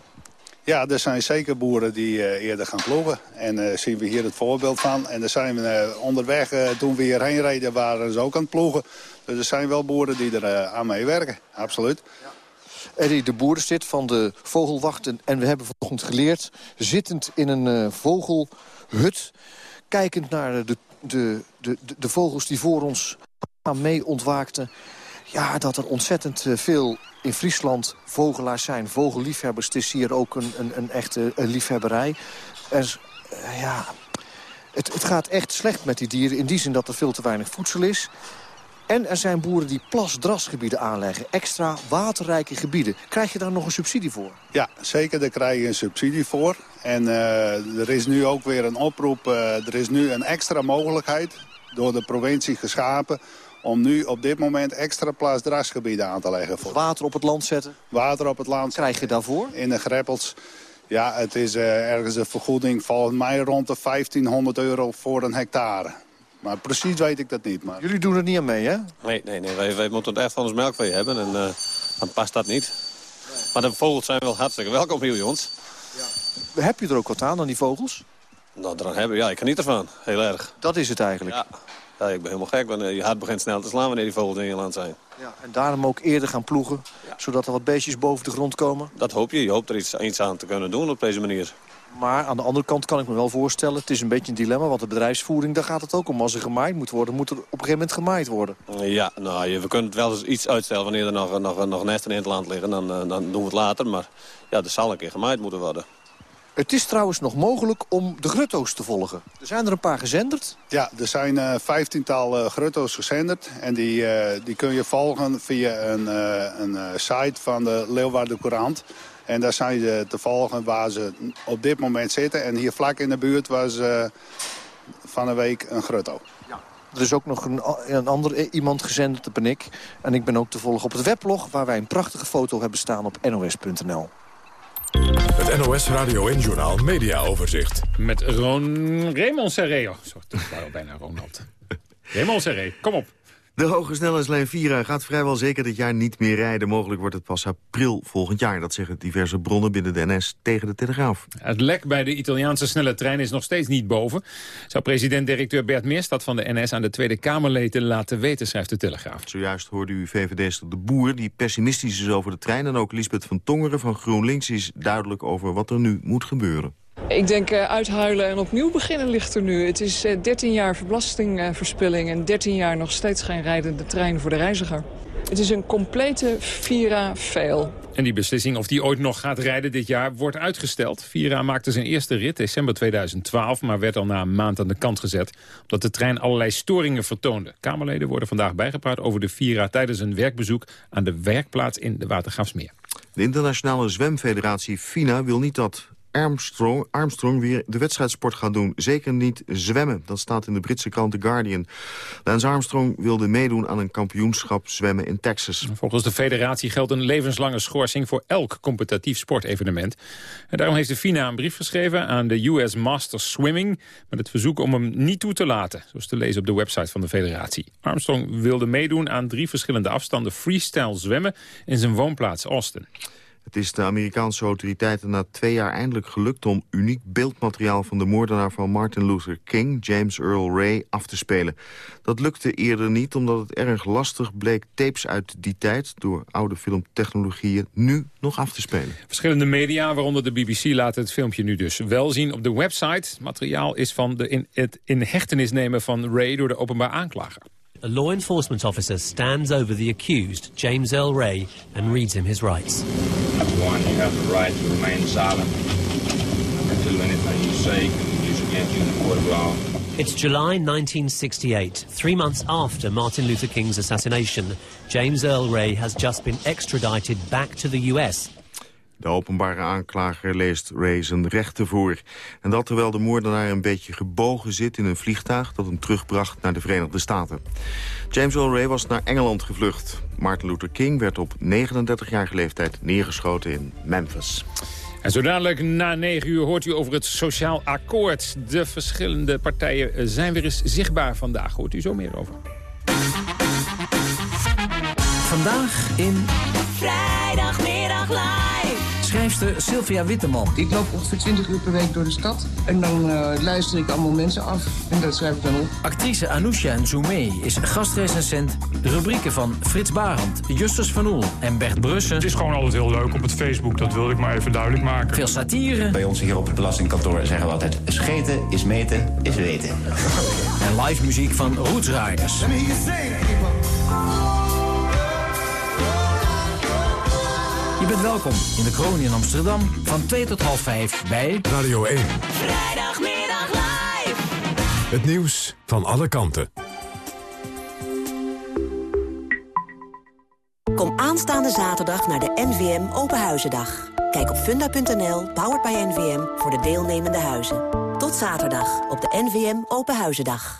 Ja, er zijn zeker boeren die eh, eerder gaan ploegen. En daar zien we hier het voorbeeld van. En er zijn we eh, onderweg, toen we hierheen reden, waren ze ook aan het ploegen. Dus er zijn wel boeren die er aan meewerken, absoluut. Eddie de Boer zit van de vogelwachten. En we hebben vanochtend geleerd, zittend in een vogelhut... kijkend naar de, de, de, de, de vogels die voor ons mee ontwaakten... ja, dat er ontzettend eh, veel in Friesland vogelaars zijn. Vogelliefhebbers, het is hier ook een, een, een echte eh, liefhebberij. Er, eh, ja, het, het gaat echt slecht met die dieren... in die zin dat er veel te weinig voedsel is... En er zijn boeren die plasdrasgebieden aanleggen. Extra waterrijke gebieden. Krijg je daar nog een subsidie voor? Ja, zeker, daar krijg je een subsidie voor. En er is nu ook weer een oproep. er is nu een extra mogelijkheid door de provincie geschapen... om nu op dit moment extra plasdrasgebieden aan te leggen. Voor Water op het land zetten? Water op het land. Krijg je daarvoor? In de greppels. Ja, het is eh, ergens een vergoeding volgens mij rond de 1500 euro voor een hectare. Maar precies weet ik dat niet. Maar... Jullie doen er niet aan mee, hè? Nee, nee, nee. Wij, wij moeten het echt van ons melkvee hebben. En eh, dan past dat niet. Maar de vogels zijn wel hartstikke welkom hier bij ons. Heb je er ook wat aan, aan die vogels? Nou, eraan hebben, ja, ik geniet ervan. Heel erg. Dat is het eigenlijk. Ja, ja ik ben helemaal gek. Want, je hart begint snel te slaan wanneer die vogels in je land zijn. Ja, en daarom ook eerder gaan ploegen, zodat er wat beestjes boven de grond komen. Dat hoop je. Je hoopt er iets, aan te kunnen doen op deze manier. Maar aan de andere kant kan ik me wel voorstellen... het is een beetje een dilemma, want de bedrijfsvoering... daar gaat het ook om. Als er gemaaid moet worden, moet er op een gegeven moment gemaaid worden. Ja, nou, we kunnen het wel eens iets uitstellen wanneer er nog, nog, nog nesten in het land liggen. Dan, eh, dan doen we het later. Maar ja, er zal een keer gemaaid moeten worden. Het is trouwens nog mogelijk om de grutto's te volgen. Er zijn er een paar gezenderd. Ja, er zijn eh, vijftiental eh grutto's gezenderd. En die, eh, die kun je volgen via een, een site van de Leeuwarden Courant. En daar zijn ze te volgen waar ze op dit moment zitten. En hier vlak in de buurt was van een week een grutto. Er is ook nog een, een ander iemand gezenderd, dat ben ik. En ik ben ook te volgen op het weblog... waar wij een prachtige foto hebben staan op nos.nl. Het NOS Radio en Journaal Media Overzicht. Met Ron Raymond Serreo. Zo, dat was al bijna Ronald. Raymond Serré, kom op. De hoge snelheidslijn Vira gaat vrijwel zeker dit jaar niet meer rijden. Mogelijk wordt het pas april volgend jaar. Dat zeggen diverse bronnen binnen de NS tegen de Telegraaf. Het lek bij de Italiaanse snelle trein is nog steeds niet boven. Zou president-directeur Bert Meerstad van de NS aan de Tweede Kamerleden laten weten, schrijft de Telegraaf. Zojuist hoorde u VVD-ster De Boer, die pessimistisch is over de trein. En ook Lisbeth van Tongeren van GroenLinks is duidelijk over wat er nu moet gebeuren. Ik denk uh, uithuilen en opnieuw beginnen ligt er nu. Het is uh, 13 jaar belastingverspilling en 13 jaar nog steeds geen rijdende trein voor de reiziger. Het is een complete Vira-fail. En die beslissing of die ooit nog gaat rijden dit jaar wordt uitgesteld. Vira maakte zijn eerste rit december 2012, maar werd al na een maand aan de kant gezet. Omdat de trein allerlei storingen vertoonde. Kamerleden worden vandaag bijgepraat over de Vira tijdens een werkbezoek aan de werkplaats in de Watergraafsmeer. De internationale zwemfederatie FINA wil niet dat Armstrong, Armstrong weer de wedstrijdsport gaat doen. Zeker niet zwemmen. Dat staat in de Britse krant The Guardian. Lance Armstrong wilde meedoen aan een kampioenschap zwemmen in Texas. Volgens de federatie geldt een levenslange schorsing voor elk competitief sportevenement. En daarom heeft de FINA een brief geschreven aan de US Masters Swimming... met het verzoek om hem niet toe te laten, zoals te lezen op de website van de federatie. Armstrong wilde meedoen aan drie verschillende afstanden freestyle zwemmen in zijn woonplaats Austin. Het is de Amerikaanse autoriteiten na twee jaar eindelijk gelukt... om uniek beeldmateriaal van de moordenaar van Martin Luther King... James Earl Ray, af te spelen. Dat lukte eerder niet omdat het erg lastig bleek... tapes uit die tijd door oude filmtechnologieën nu nog af te spelen. Verschillende media, waaronder de BBC, laten het filmpje nu dus wel zien op de website. Materiaal is van de in, het in hechtenis nemen van Ray door de openbaar aanklager. A law enforcement officer stands over the accused, James L. Ray, and reads him his rights. Number One, you have the right to remain silent until anything you say can be used against you in the court of law. It's July 1968, three months after Martin Luther King's assassination. James Earl Ray has just been extradited back to the US. De openbare aanklager leest Ray zijn rechten voor. En dat terwijl de moordenaar een beetje gebogen zit in een vliegtuig... dat hem terugbracht naar de Verenigde Staten. James Earl Ray was naar Engeland gevlucht. Martin Luther King werd op 39-jarige leeftijd neergeschoten in Memphis. En zo dadelijk na 9 uur hoort u over het sociaal akkoord. De verschillende partijen zijn weer eens zichtbaar vandaag. Hoort u zo meer over. Vandaag in... Vrijdagmiddag live. Schrijfster Sylvia Witteman. Ik loop ongeveer 20 uur per week door de stad. En dan uh, luister ik allemaal mensen af. En dat schrijf ik dan op. Actrice Anousha Nzoumé is gastrecensent. De rubrieken van Frits Barend, Justus van Oel en Bert Brussen. Het is gewoon altijd heel leuk op het Facebook. Dat wilde ik maar even duidelijk maken. Veel satire. Bij ons hier op het belastingkantoor zeggen we altijd... scheten is meten, is weten. en live muziek van Roots Riders. Je bent welkom in de Kroon in Amsterdam van 2 tot half 5 bij Radio 1. Vrijdagmiddag live. Het nieuws van alle kanten. Kom aanstaande zaterdag naar de NVM Openhuizendag. Kijk op funda.nl, powered by NVM, voor de deelnemende huizen. Tot zaterdag op de NVM Openhuizendag.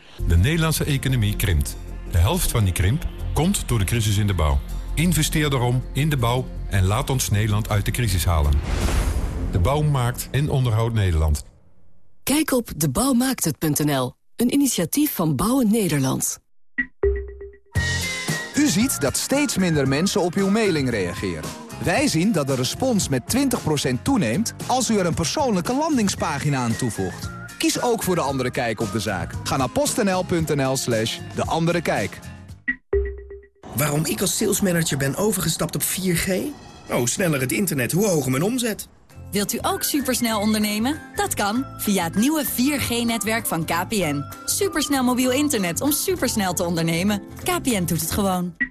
De Nederlandse economie krimpt. De helft van die krimp komt door de crisis in de bouw. Investeer daarom in de bouw en laat ons Nederland uit de crisis halen. De bouw maakt en onderhoudt Nederland. Kijk op debouwmaakthet.nl, een initiatief van Bouwen Nederland. U ziet dat steeds minder mensen op uw mailing reageren. Wij zien dat de respons met 20% toeneemt als u er een persoonlijke landingspagina aan toevoegt. Kies ook voor De Andere Kijk op de zaak. Ga naar postnl.nl slash De Andere Kijk. Waarom ik als salesmanager ben overgestapt op 4G? Oh, sneller het internet, hoe hoger mijn omzet. Wilt u ook supersnel ondernemen? Dat kan, via het nieuwe 4G-netwerk van KPN. Supersnel mobiel internet om supersnel te ondernemen. KPN doet het gewoon.